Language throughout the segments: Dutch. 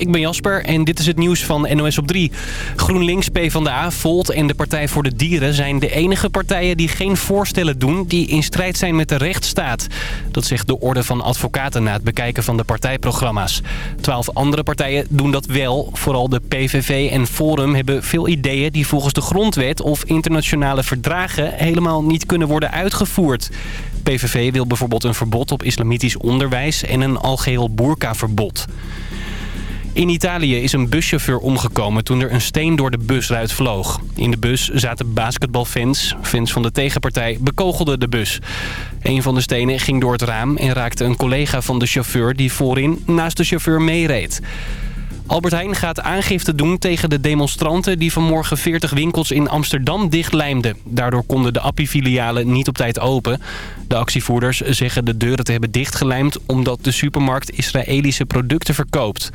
ik ben Jasper en dit is het nieuws van NOS op 3. GroenLinks, PvdA, Volt en de Partij voor de Dieren zijn de enige partijen die geen voorstellen doen... die in strijd zijn met de rechtsstaat. Dat zegt de Orde van Advocaten na het bekijken van de partijprogramma's. Twaalf andere partijen doen dat wel. Vooral de PVV en Forum hebben veel ideeën die volgens de grondwet of internationale verdragen... helemaal niet kunnen worden uitgevoerd. PVV wil bijvoorbeeld een verbod op islamitisch onderwijs en een algeheel boerkaverbod. In Italië is een buschauffeur omgekomen toen er een steen door de busruit vloog. In de bus zaten basketbalfans. Fans van de tegenpartij bekogelden de bus. Een van de stenen ging door het raam en raakte een collega van de chauffeur die voorin naast de chauffeur meereed. Albert Heijn gaat aangifte doen tegen de demonstranten die vanmorgen 40 winkels in Amsterdam dichtlijmden. Daardoor konden de Appie-filialen niet op tijd open. De actievoerders zeggen de deuren te hebben dichtgelijmd omdat de supermarkt Israëlische producten verkoopt.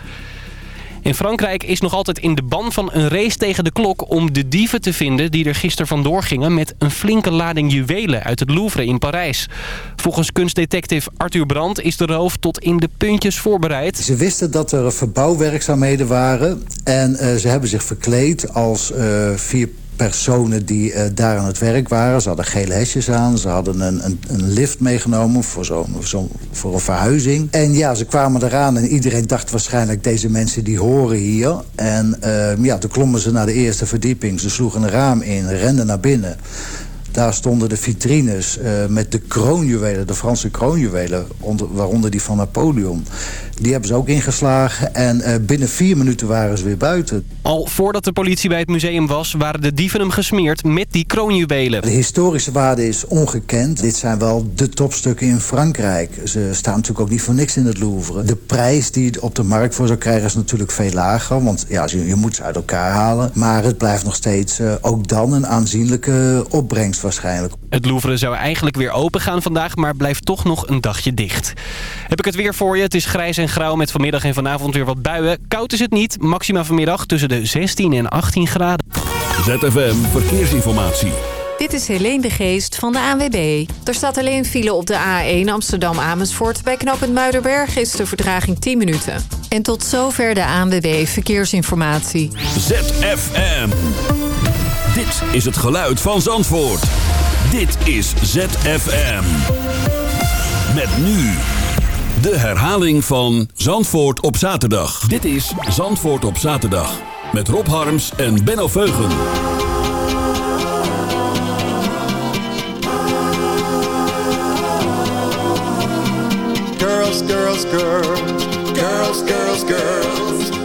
In Frankrijk is nog altijd in de ban van een race tegen de klok om de dieven te vinden die er gisteren vandoor gingen met een flinke lading juwelen uit het Louvre in Parijs. Volgens kunstdetective Arthur Brandt is de roof tot in de puntjes voorbereid. Ze wisten dat er verbouwwerkzaamheden waren en uh, ze hebben zich verkleed als uh, vier personen die uh, daar aan het werk waren. Ze hadden gele hesjes aan. Ze hadden een, een, een lift meegenomen voor, zo, zo, voor een verhuizing. En ja, ze kwamen eraan en iedereen dacht waarschijnlijk... deze mensen die horen hier. En uh, ja, toen klommen ze naar de eerste verdieping. Ze sloegen een raam in, renden naar binnen. Daar stonden de vitrines uh, met de kroonjuwelen, de Franse kroonjuwelen... Onder, waaronder die van Napoleon. Die hebben ze ook ingeslagen en uh, binnen vier minuten waren ze weer buiten. Al voordat de politie bij het museum was, waren de dieven hem gesmeerd met die kroonjuwelen. De historische waarde is ongekend. Dit zijn wel de topstukken in Frankrijk. Ze staan natuurlijk ook niet voor niks in het Louvre. De prijs die je op de markt voor zou krijgen is natuurlijk veel lager. Want ja, je, je moet ze uit elkaar halen. Maar het blijft nog steeds uh, ook dan een aanzienlijke opbrengst waarschijnlijk. Het Louvre zou eigenlijk weer open gaan vandaag, maar blijft toch nog een dagje dicht. Heb ik het weer voor je. Het is grijs en grauw met vanmiddag en vanavond weer wat buien. Koud is het niet. Maxima vanmiddag tussen de 16 en 18 graden. ZFM Verkeersinformatie. Dit is Helene de Geest van de ANWB. Er staat alleen file op de A1 Amsterdam-Amersfoort. Bij knooppunt Muiderberg is de vertraging 10 minuten. En tot zover de ANWB Verkeersinformatie. ZFM. Dit is het geluid van Zandvoort. Dit is ZFM. Met nu de herhaling van Zandvoort op zaterdag. Dit is Zandvoort op zaterdag. Met Rob Harms en Benno Veugen. Girls, girls, girls. Girls, girls, girls.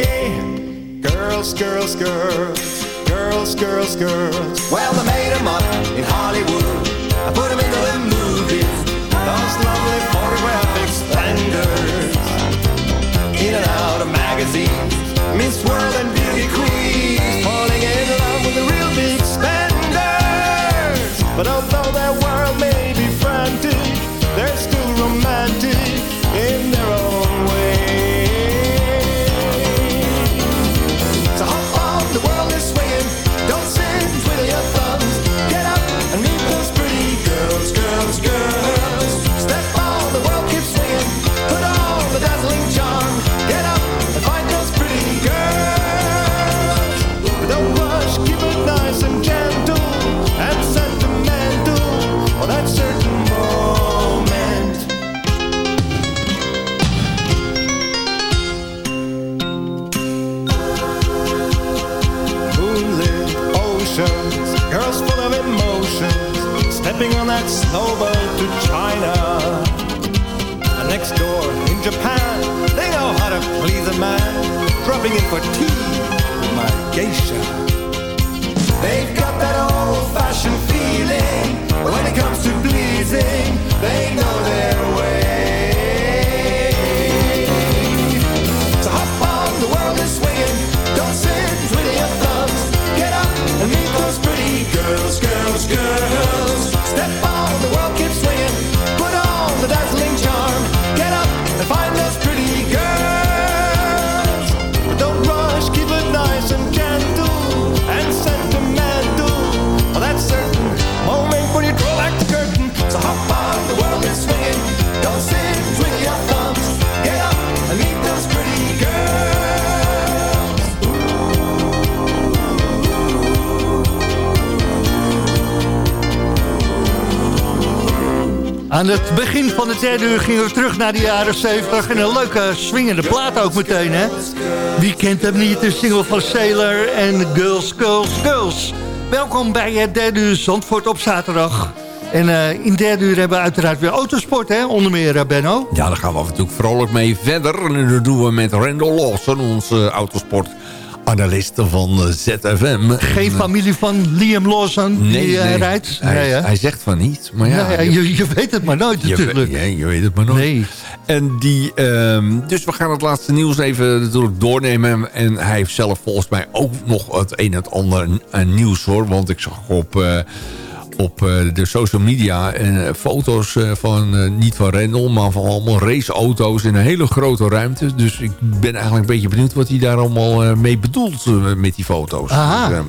Girls, girls, girls, girls, girls, girls. Well, they made them up in Hollywood. I put them into the movies. Those lovely photographic splendors. In and out of magazines. Miss World and deixa. Aan het begin van het derde uur gingen we terug naar de jaren 70. En een leuke swingende plaat ook meteen, hè? Wie kent hem niet? De single van Sailor en Girls, Girls, Girls. Welkom bij het derde uur Zandvoort op zaterdag. En eh, in derde uur hebben we uiteraard weer autosport, hè? Onder meer, eh, Benno. Ja, daar gaan we natuurlijk vrolijk mee verder. En dat doen we met Randall Lawson, onze autosportanalist van ZFM. Geen En, eh, familie van Liam Lawson Nee, die eh, nee. rijdt? Hij, nee, zegt van niet, maar ja... Nee, je, je weet het maar nooit je, natuurlijk. ja, je weet het maar nooit. Nee. En die, ehm, dus we gaan het laatste nieuws even natuurlijk doornemen. En hij heeft zelf volgens mij ook nog het een en het ander nieuws hoor. Want ik zag op, eh, op eh, de social media eh, foto's eh, van, niet van Rendel, maar van allemaal raceauto's in een hele grote ruimte. Dus ik ben eigenlijk een beetje benieuwd wat hij daar allemaal mee bedoelt met die foto's. Aha.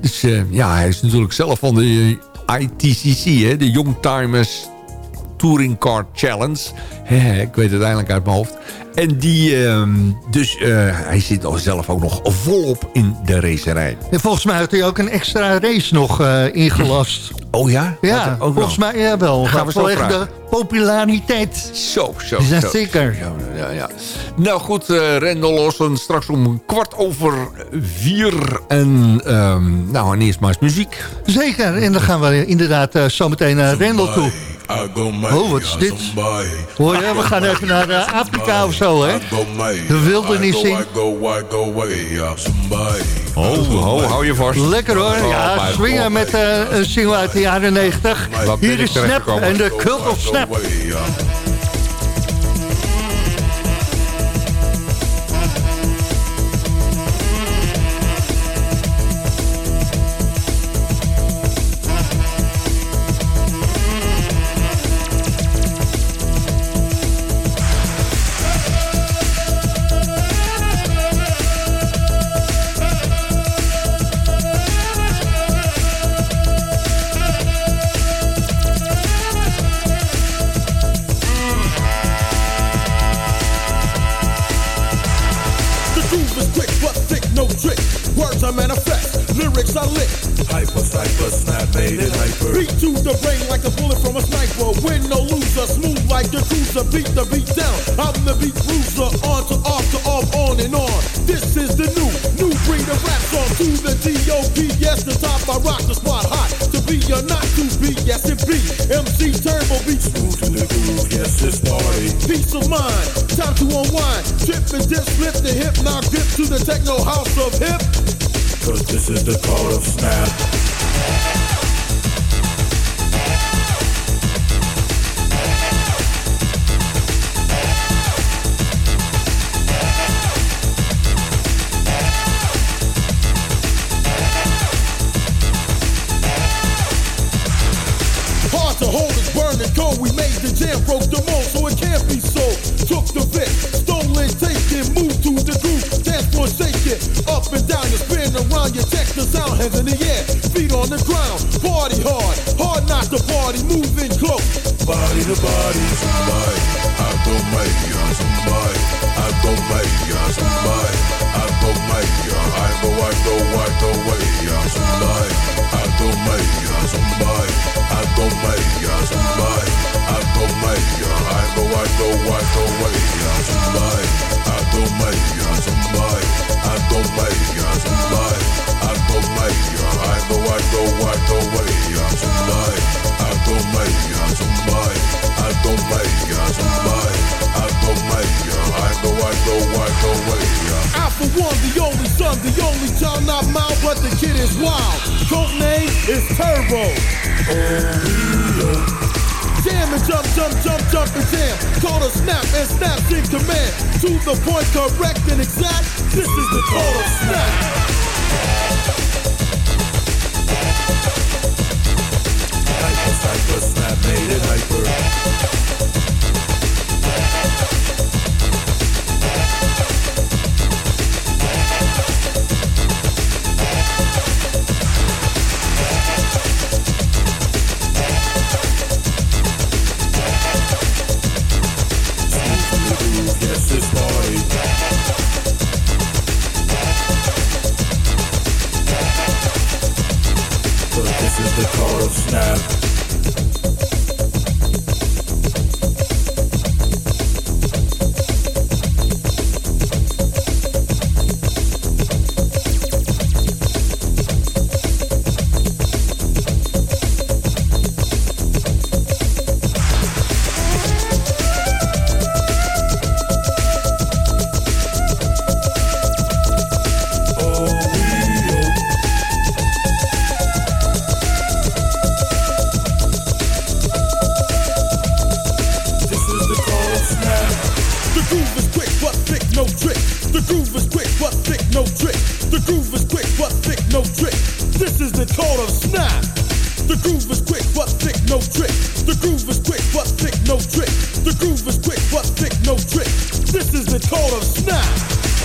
Dus, ehm, dus ja, hij is natuurlijk zelf van de ITCC, hè, de Youngtimers Touring Car Challenge. Ik weet het eindelijk uit mijn hoofd. En die, ehm, dus eh, hij zit zelf ook nog volop in de racerij. En volgens mij had hij ook een extra race nog eh, ingelast. Oh ja? Ja, ook volgens mij ja, wel. Gaan we zo de populariteit. Zo, zo, Is dat zo. zeker? Ja, ja, ja. Nou goed, eh Rendel Lawson straks om kwart over vier. En um, nou, en eerst maar eens muziek. Zeker, en dan gaan we inderdaad uh, zometeen naar Rendel toe. Oh, wat is dit? Hoor je, we gaan even naar uh, Afrika of zo, hè? De wildernis in. Oh, ho, hou je vast. Lekker hoor, ja, swingen met uh, een single uit de jaren 90. Waar ben Hier is Snap en de Cult of Snap. But the one, the only song the only child not my brother kid is wild. Code name is Turbo jam and jump, jump, jump, jump and jam. Total snap and snap in command. To the point, correct and exact. This is the total snap. Hyper snap made it hyper. Trick. This is the call of snap. The groove is quick but thick, no trick. The groove is quick but thick, no trick. The groove is quick but thick, no trick. This is the call of snap.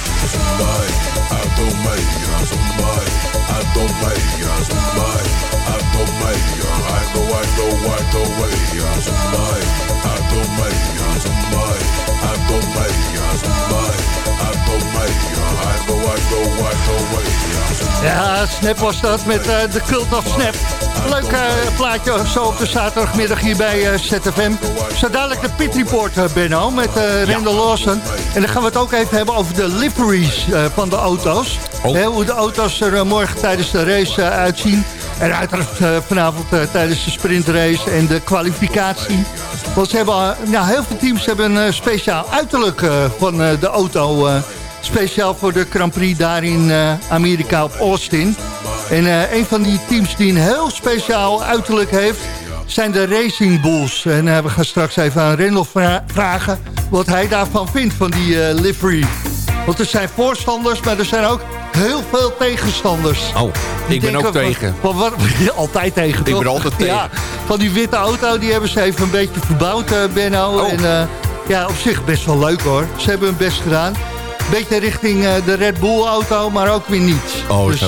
Ja, Snap was dat met eh, de Cult of Snap. Leuk eh, plaatje zo op de zaterdagmiddag hier bij eh, ZFM. Zo dadelijk de Pit Report, Benno, met Randall Lawson. En dan gaan we het ook even hebben over de liveries eh, van de auto's. Oh. Hoe de auto's er eh, morgen tijdens de race eh, uitzien. En uiteraard vanavond tijdens de sprintrace en de kwalificatie. Want ze hebben, ja, heel veel teams hebben een speciaal uiterlijk van de auto... Speciaal voor de Grand Prix daar in Amerika op Austin. En een van die teams die een heel speciaal uiterlijk heeft... zijn de Racing Bulls. En we gaan straks even aan Rendel vra- vragen... wat hij daarvan vindt, van die livery. Want er zijn voorstanders, maar er zijn ook heel veel tegenstanders. Oh, ik ben ook van- tegen. Van, wat, altijd tegen, Ik ben toch? altijd tegen. Ja, van die witte auto, die hebben ze even een beetje verbouwd, eh, Benno. Oh. En eh, ja, op zich best wel leuk hoor. Ze hebben hun best gedaan. Beetje richting eh, de Red Bull auto, maar ook weer niet. Oh, dus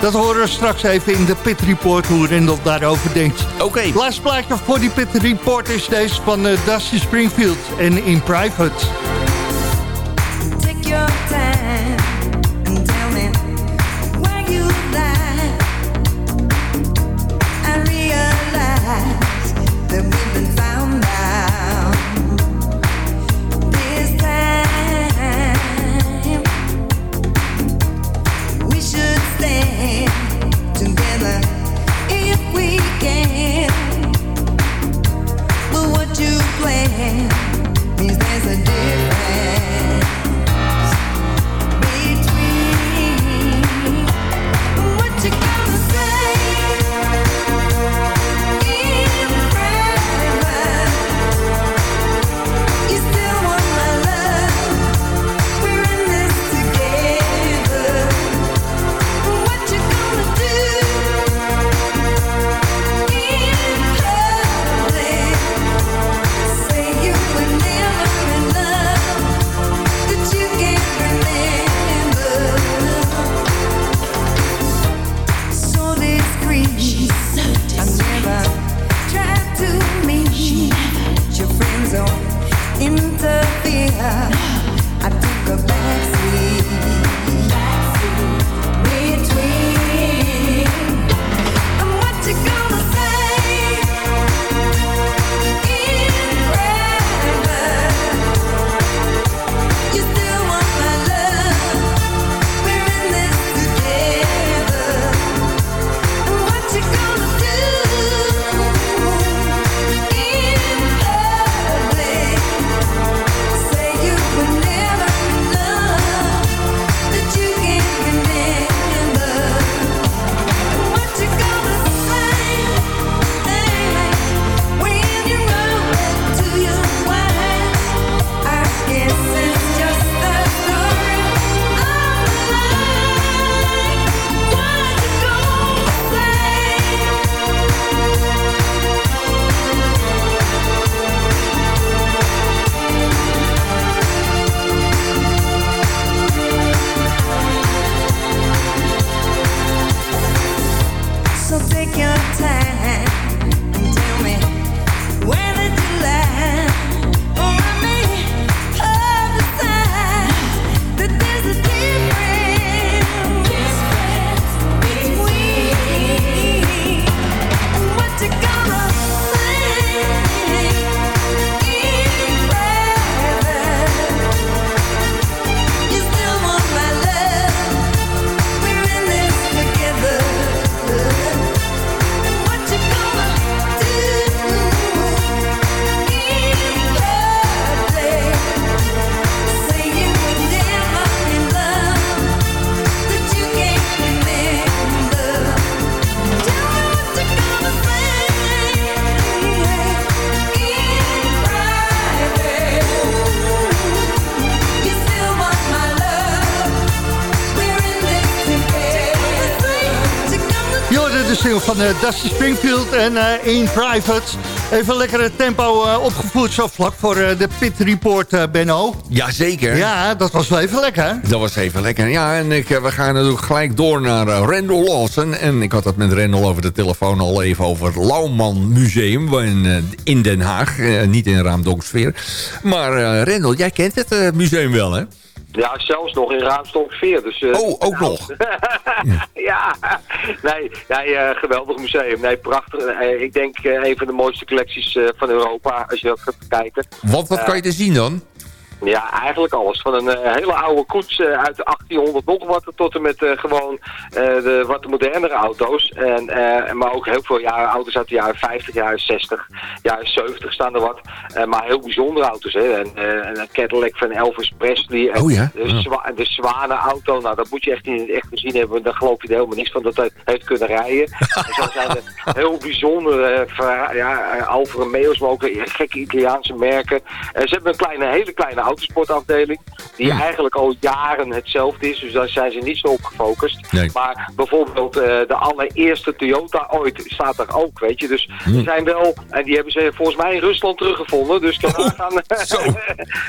dat horen we straks even in de Pit Report, hoe Rendel daarover denkt. Oké. Laatste plaatje voor die Pit Report is deze van Dusty Springfield en In Private. Dusty Springfield en eh, In Private. Even lekkere tempo eh, opgevoerd zo vlak voor eh, de Pit Report, Benno. Jazeker. Ja, dat was wel even lekker. Dat was even lekker. Ja, en ik, we gaan natuurlijk gelijk door naar Randall Lawson. En ik had het met Randall over de telefoon al even over het Lauwman Museum in, in Den Haag. Niet in Raamdonksfeer. Maar Randall, jij kent het museum wel, hè? Ja, zelfs nog in Raamstonksfeer. Dus, eh, Oh, ook nog. ja, nee, nee eh, geweldig museum. Nee, prachtig. Eh, ik denk een van de mooiste collecties van Europa, als je dat gaat kijken. Wat, wat kan je er zien dan? Ja, eigenlijk alles. Van een eh, hele oude koets eh, uit de 1800 nog wat tot en met eh, gewoon de wat modernere auto's. En, maar ook heel veel jaren, auto's uit de jaren 50, jaren 60, jaren 70 staan er wat. Maar heel bijzondere auto's. Hè. En, en een Cadillac van Elvis Presley. En Oh ja? De, Ja. zwa de Zwanen-auto. Nou, dat moet je echt, in, echt gezien hebben. Dan geloof je er helemaal niks van dat hij heeft kunnen rijden. en zo zijn er heel bijzondere ja, Alfa Romeo's, maar ook gekke Italiaanse merken. Ze hebben een kleine, hele kleine autosportafdeling. Die eigenlijk al jaren hetzelfde is. Dus daar zijn ze niet zo op gefocust. Nee. Maar bijvoorbeeld eh, de allereerste Toyota ooit staat er ook, weet je. Dus er zijn wel, en die hebben ze volgens mij in Rusland teruggevonden. Dus.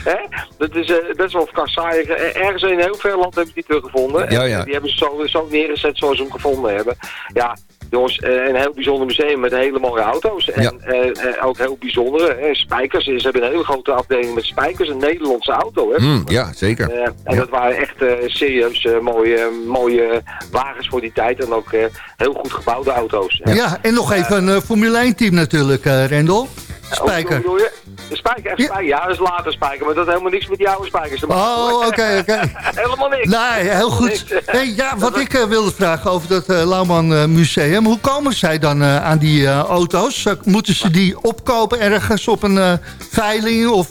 Hè? Dat is eh, best wel saai. Eh, Ergens in heel veel land hebben ze die teruggevonden. Ja, En, ja. eh, Die hebben ze zo, zo neergezet zoals ze hem gevonden hebben. Ja, jongens, eh, een heel bijzonder museum met hele mooie auto's. En Ja. eh, eh, ook heel bijzondere spijkers. Ze hebben een hele grote afdeling met spijkers. Een Nederlandse auto, hè. Hm, ja, zeker. En dat waren echt eh, serieus eh, mooie, mooie wagens voor die tijd. En ook eh, heel goed gebouwde auto's. Ja, en nog even een Formule 1 team natuurlijk, eh Rendel. Spijker. Bedoel je? De spijker, echt spijker. Ja, dat is later spijker. Maar dat heeft helemaal niks met die oude spijkers te maken. Oh, oké, oké. helemaal niks. Nee, heel goed. Hey, ja, wat ik eh, wilde vragen over dat eh Lauwman eh, Museum. Hoe komen zij dan aan die auto's? Moeten ze die opkopen ergens op een veiling? Of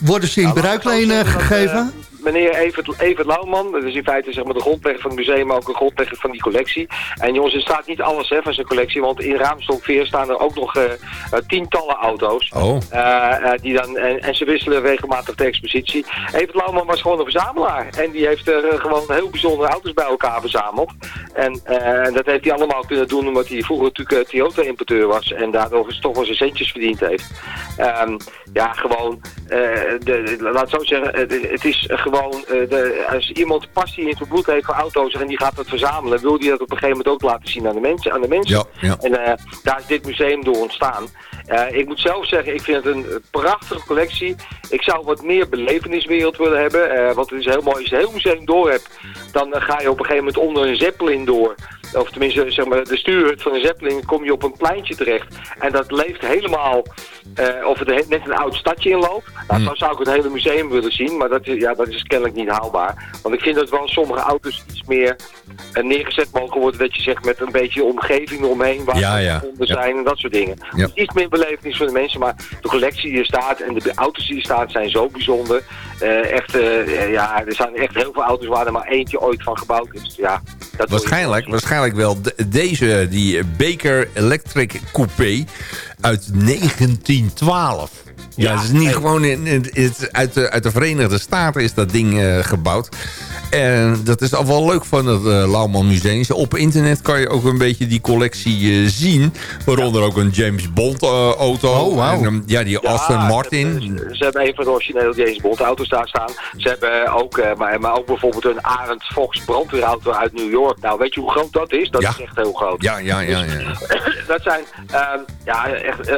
worden ze in Nou, bruikleen dat, gegeven? Meneer Evert, Evert Lauwman, dat is in feite zeg maar, de grondlegger van het museum, maar ook een grondlegger van die collectie. En jongens, er staat niet alles hè, van zijn collectie, want in Raamstokveer staan er ook nog eh, eh, tientallen auto's. Oh. Eh, die dan, en, en ze wisselen regelmatig de expositie. Evert Lauwman was gewoon een verzamelaar. En die heeft er gewoon heel bijzondere auto's bij elkaar verzameld. En dat heeft hij allemaal kunnen doen omdat hij vroeger natuurlijk Toyota-importeur was. En daardoor toch wel zijn centjes verdiend heeft. Ehm, ja, gewoon, de, de- laat het zo zeggen, het, het is gewoon, eh, de, als iemand passie in zijn bloed heeft voor auto's en die gaat het verzamelen, wil die dat op een gegeven moment ook laten zien aan de mensen. Aan de mensen. Ja, ja. En eh, daar is dit museum door ontstaan. Eh, ik moet zelf zeggen, ik vind het een prachtige collectie. Ik zou wat meer beleveniswereld willen hebben. want het is heel mooi, als je het hele museum door hebt, dan ga je op een gegeven moment onder een zeppelin door. Of tenminste, zeg maar, de stuurhut van een zeppelin, kom je op een pleintje terecht. En dat leeft helemaal, eh, of het he- net een oud stadje inloopt. Nou, zo zou ik het hele museum willen zien, maar dat, is- ja, dat is kennelijk niet haalbaar. Want ik vind dat wel sommige auto's iets meer eh, neergezet mogen worden. Dat je zegt met een beetje omgeving eromheen waar Ja, ze gevonden Ja. zijn en dat soort dingen. Dus iets meer belevenis voor de mensen, maar de collectie die er staat en de auto's die er staan zijn zo bijzonder. Eh, echt, eh, ja, er zijn echt heel veel auto's waar er maar eentje ooit van gebouwd is. Ja, dat Waarschijnlijk, wel waarschijnlijk wel. De- deze, die Baker Electric Coupé uit 1912. Ja, het is niet gewoon in, uit, de, uit de Verenigde Staten is dat ding eh, gebouwd. En dat is al wel leuk van het uh, Lauwman Museum. Op internet kan je ook een beetje die collectie eh, zien. Waaronder ook een James Bond auto. Oh, wauw. En, um, ja, die Ja, Aston Martin. Ze, ze hebben een van de originele James Bond auto's daar staan. Ze hebben ook, eh, maar, maar ook bijvoorbeeld een Arend Fox brandweerauto uit New York. Nou, weet je hoe groot dat is? Dat Ja. is echt heel groot. Ja, ja, ja. ja. dat zijn ehm, ja, echt,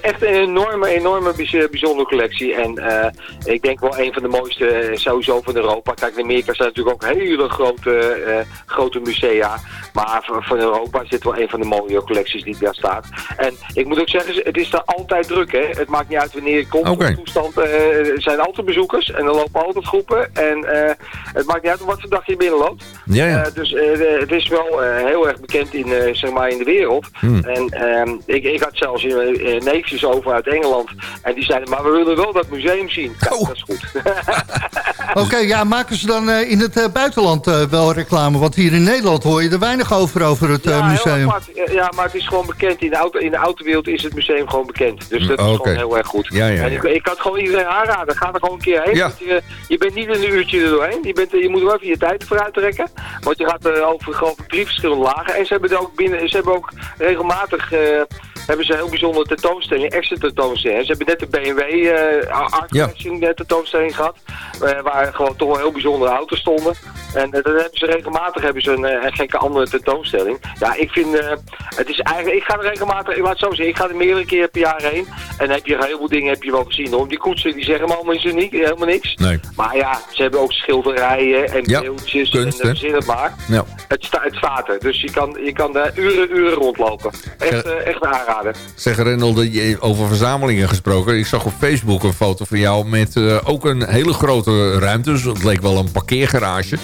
echt een enorme, enorme bijz- bijzondere collectie. En eh, ik denk wel een van de mooiste eh, sowieso van Europa. Kijk, in Amerika zijn natuurlijk ook hele grote, eh, grote musea. Maar van, van Europa is dit wel een van de mooie collecties die daar staat. En ik moet ook zeggen, het is daar altijd druk. Hè? Het maakt niet uit wanneer je komt. Toestand, eh, er zijn altijd bezoekers en er lopen altijd groepen. En eh, het maakt niet uit op wat voor dag je binnenloopt. Ja, ja. Eh, dus eh, het is wel eh, heel erg bekend in, eh, zeg maar in de wereld. Hmm. En ehm, ik, ik had zelfs eh, eh, neefjes over uit Engeland. En die zeiden, maar we willen wel dat museum zien. Kijk, Oh. dat is goed. Oké, ja, maken ze dan eh, in het eh, buitenland eh, wel reclame? Want hier in Nederland hoor je er weinig weinig over over het eh, Ja, museum. Ja, maar het is gewoon bekend. In de, auto, in de autowereld is het museum gewoon bekend. Dus dat is Mm, gewoon heel erg goed. Ja, ja, En ik, ik kan het gewoon iedereen aanraden. Ga er gewoon een keer heen. Want Je, je bent niet een uurtje er doorheen. Je, bent, je moet wel even je tijd vooruit trekken. Want je gaat eh, over geloof ik, drie verschillende lagen. En ze hebben, er ook, binnen, ze hebben ook regelmatig... eh, hebben ze een heel bijzondere tentoonstelling, extra tentoonstelling. Ze hebben net de BMW eh Art Ja. Collection tentoonstelling gehad. eh, waar gewoon toch wel heel bijzondere auto's stonden. En eh, dan hebben ze regelmatig hebben ze een, eh, een gekke andere tentoonstelling. Ja, ik vind, eh, het is eigenlijk, ik ga er regelmatig, ik laat het zo zeggen, ik ga er meerdere keer per jaar heen. En dan heb je heel veel dingen heb je wel gezien. Hoor. Die koetsen die zeggen me allemaal niet, helemaal niks. Nee. Maar ja, ze hebben ook schilderijen en Ja, beeldjes kunst, en zin het maar. Ja. Het, sta, het staat er, dus je kan, je kan daar uren, uren rondlopen. Echt, echt een aanrader. Zeg Rendel, dat je- over verzamelingen gesproken. Ik zag op Facebook een foto van jou met ook een hele grote ruimte. Dus het leek wel een parkeergarage.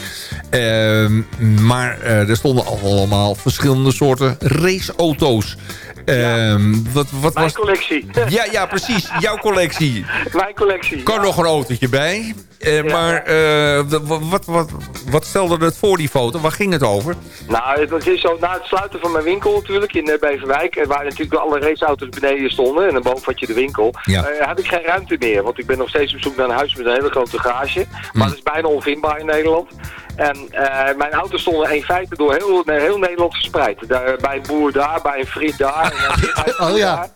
Ehm, maar eh, er stonden allemaal verschillende soorten raceauto's. Ehm, wat, wat Mijn was... collectie. Ja, ja, precies. Jouw collectie. Mijn collectie. Kan ja. nog een autootje bij. Eh, Ja. Maar eh, wat, wat, wat stelde het voor die foto? Waar ging het over? Nou, het is zo na het sluiten van mijn winkel natuurlijk in Beverwijk, waar natuurlijk alle raceauto's beneden stonden en dan boven had je de winkel, Ja. eh, had ik geen ruimte meer. Want ik ben nog steeds op zoek naar een huis met een hele grote garage. Maar dat is bijna onvindbaar in Nederland. En eh, mijn auto's stonden in feite door heel, heel Nederland verspreid. Daar, bij een boer daar, bij een vriend daar. En, Oh, ja. daar.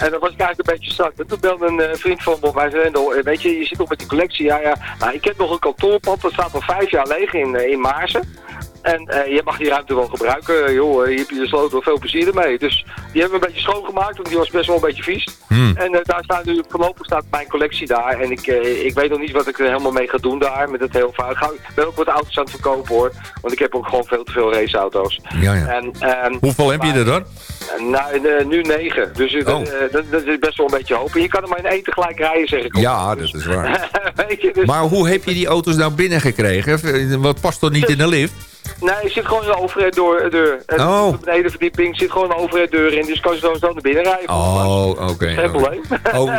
en dan was ik eigenlijk een beetje strak. En toen belde een eh, vriend van me op. Hij zei, "Rendel, eh, weet je, je zit nog met die collectie. Ja, ja. Nou, ik heb nog een kantoorpand. Dat staat al vijf jaar leeg in, in Maarsen. En eh, je mag die ruimte wel gebruiken. Eh, joh, eh, je hebt je de sleutel veel plezier ermee. Dus die hebben we een beetje schoongemaakt, want die was best wel een beetje vies. Hmm. En daar staat nu, voorlopig staat mijn collectie daar. En ik, ik weet nog niet wat ik er helemaal mee ga doen daar. Met het heel vaak. Ik ga- ik ben ook wat auto's aan het verkopen hoor. Want ik heb ook gewoon veel te veel raceauto's. Ja, ja. En, ehm, Hoeveel heb je er dan? nou, nu negen. Dus Oh. dat, dat is best wel een beetje hoop. En je kan er maar in één tegelijk rijden, zeg ik. Ja, dat is waar. Weet je, dus, Maar hoe heb je die auto's nou binnengekregen? Wat past toch niet in de lift? Nee, er zit gewoon een overhead door, deur. En Oh. De benedenverdieping zit gewoon een overhead deur in. Dus kan je zo zo naar binnen rijden. Oh, oké. Geen probleem. Oh.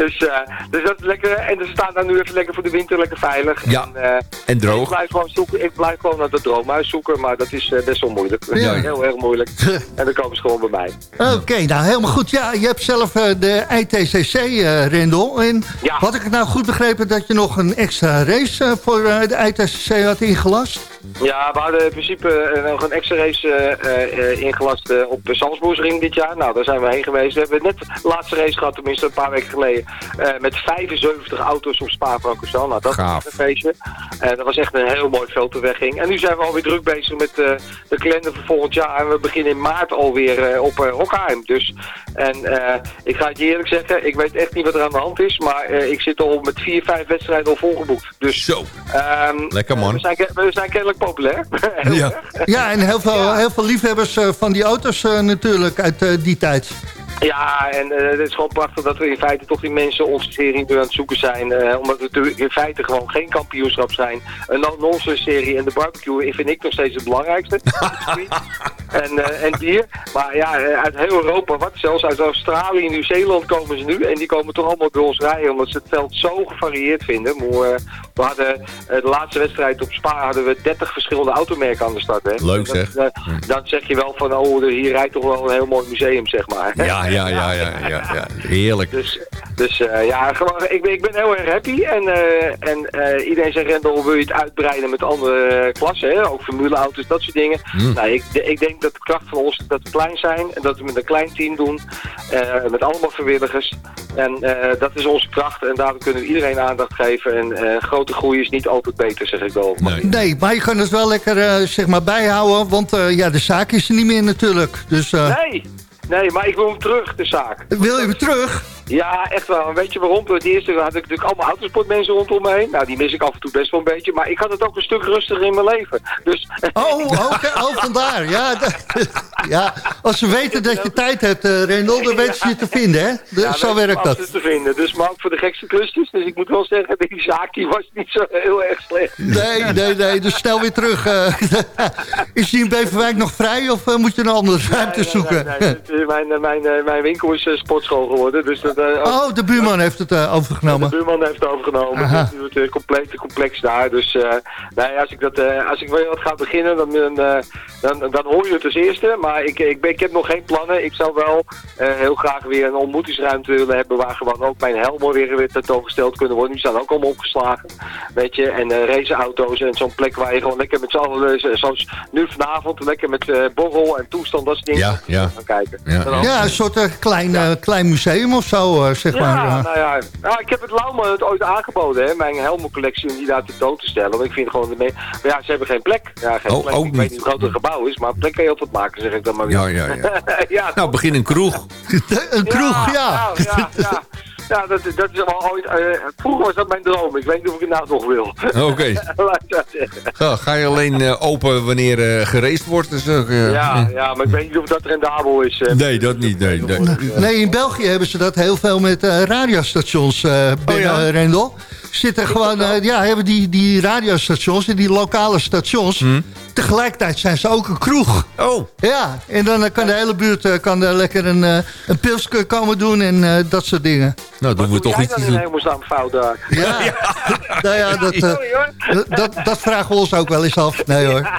dus, eh, dus dat is lekker. En ze staan daar nu even lekker voor de winter lekker veilig. Ja. En, eh, En ik droog? blijf gewoon zoeken. Ik blijf gewoon naar de droomhuis zoeken, maar dat is eh, best wel moeilijk. Ja. heel erg moeilijk. en dan komen ze gewoon bij mij. Oké, nou helemaal goed. Ja, je hebt zelf de ITCC, Rendel. En Ja. had ik het nou goed begrepen dat je nog een extra race voor de ITCC had ingelast? Ja, we hadden in principe eh, nog een extra race eh, eh, ingelast op de Salzburgring dit jaar. Nou, daar zijn we heen geweest. We hebben net de laatste race gehad, tenminste een paar weken geleden, met 75 auto's op Spa-Francorchamps. Nou, dat Gaaf. was een feestje. Dat was echt een heel mooi veld wegging. En nu zijn we alweer druk bezig met de kalender voor volgend jaar. En we beginnen in maart alweer op Rockheim. Dus, en ik ga het je eerlijk zeggen, ik weet echt niet wat er aan de hand is. Maar ik zit al met vier, vijf wedstrijden al volgeboekt. Dus Zo. Ehm, Lekker, man. We zijn, we zijn populair. Heel Ja. erg. Ja, en heel veel, heel veel liefhebbers eh, van die auto's eh, natuurlijk uit eh, die tijd. Ja, en eh, het is gewoon prachtig dat we in feite toch die mensen onze serie nu aan het zoeken zijn. eh, omdat we natuurlijk in feite gewoon geen kampioenschap zijn. Een non-nonsense serie en de barbecue vind ik nog steeds het belangrijkste. en, eh, en bier. Maar ja, uit heel Europa, wat zelfs uit Australië en Nieuw-Zeeland komen ze nu. En die komen toch allemaal bij ons rijden, omdat ze het veld zo gevarieerd vinden. Maar, we hadden de laatste wedstrijd op Spa hadden we 30 verschillende automerken aan de start. Hè. Leuk, Dat, zeg. eh, dan zeg je wel van, oh, hier rijdt toch wel een heel mooi museum, zeg maar. Ja, ja, ja, ja, ja, ja. Heerlijk. Dus, dus eh, ja, gewoon, ik, ben, ik ben heel erg happy. En, eh, en eh, iedereen zegt, Rendel, wil je het uitbreiden met andere klassen? Hè? Ook formuleauto's, dat soort dingen. Mm. Nou, ik, ik denk dat de kracht van ons dat we klein zijn. En dat we met een klein team doen. eh, met allemaal vrijwilligers. En eh, dat is onze kracht. En daardoor kunnen we iedereen aandacht geven. En eh, grote groei is niet altijd beter, zeg ik wel. Nee. Nee, maar je kan het wel lekker eh, zeg maar bijhouden, want eh, ja, de zaak is er niet meer natuurlijk. Dus eh, Nee, nee, maar ik wil hem terug, de zaak. wil je weer terug? Ja, echt wel. Weet je waarom? Het eerste had ik natuurlijk allemaal autosportmensen rondom me heen. Nou, die mis ik af en toe best wel een beetje. Maar ik had het ook een stuk rustiger in mijn leven. Dus Oh, oké, oh vandaar. Ja, ja, Als ze weten dat je tijd hebt, Rendel, dan weten ze je te vinden, hè? De- Ja, zo werkt dat. te vinden. Dus maar ook voor de gekste klusjes. Dus ik moet wel zeggen, die zaak die was niet zo heel erg slecht. Nee, nee, nee, dus snel weer terug. eh. is die in Beverwijk nog vrij of eh, moet je een andere ruimte Nee, nee, zoeken? nee, mijn, mijn, mijn winkel is sportschool geworden. Dus dat, eh, Oh, de buurman heeft het eh, De overgenomen. buurman heeft het overgenomen. Aha. Dus nu het uh, complete complex daar. Dus eh, nee, als ik, dat, eh, als ik weer wat ga beginnen, dan, dan, eh, dan, dan hoor je het als eerste. Maar ik, ik, ben, ik heb nog geen plannen. Ik zou wel eh, heel graag weer een ontmoetingsruimte willen hebben... waar gewoon ook mijn helmen weer, weer tentoongesteld kunnen worden. Die staan ook allemaal opgeslagen. Weet je, en eh raceauto's en zo'n plek waar je gewoon lekker met z'n allen... eh, zoals nu vanavond, lekker met eh, borrel en toestand, dat soort dingen. Ja, ja. Gaan kijken. Ja. Ja, een soort eh, klein, eh, klein museum of zo, eh, zeg ja, maar. eh. nou ja. Nou, ik heb het Laume het ooit aangeboden, hè, mijn helmencollectie, om die daar tentoon te stellen. Want ik vind gewoon, de me- maar ja, ze hebben geen plek. Ja, geen Oh, plek. ook ik weet niet. hoe groot het gebouw is, maar plek kan je altijd maken, zeg ik dan maar weer. Ja, ja, ja. ja, Nou, begin een kroeg. een kroeg, ja. Ja, ja, ja. Ja, dat, dat is wel ooit... eh, vroeger was dat mijn droom. Ik weet niet of ik het nou nog wil. Oké. Ga, ga je alleen eh, open wanneer eh gereest wordt? Dus, eh, Ja, ja, maar ik weet niet of dat rendabel is. Nee, dat niet. Nee, nee. Nee, in België hebben ze dat heel veel met eh, radiostations eh binnen, Oh ja? Rendel. Zitten gewoon, eh, ja, hebben die, die radiostations en die lokale stations. Hm? Tegelijkertijd zijn ze ook een kroeg. Oh, Ja, en dan eh, kan de hele buurt eh, kan er lekker een, eh een pilske komen doen en eh, dat soort dingen. nou doen we Doe toch iets dan te in doen. hemelsnaam fout daar? Ja, nou ja, dat, eh, Sorry dat, dat vragen we ons ook wel eens af. Nee hoor.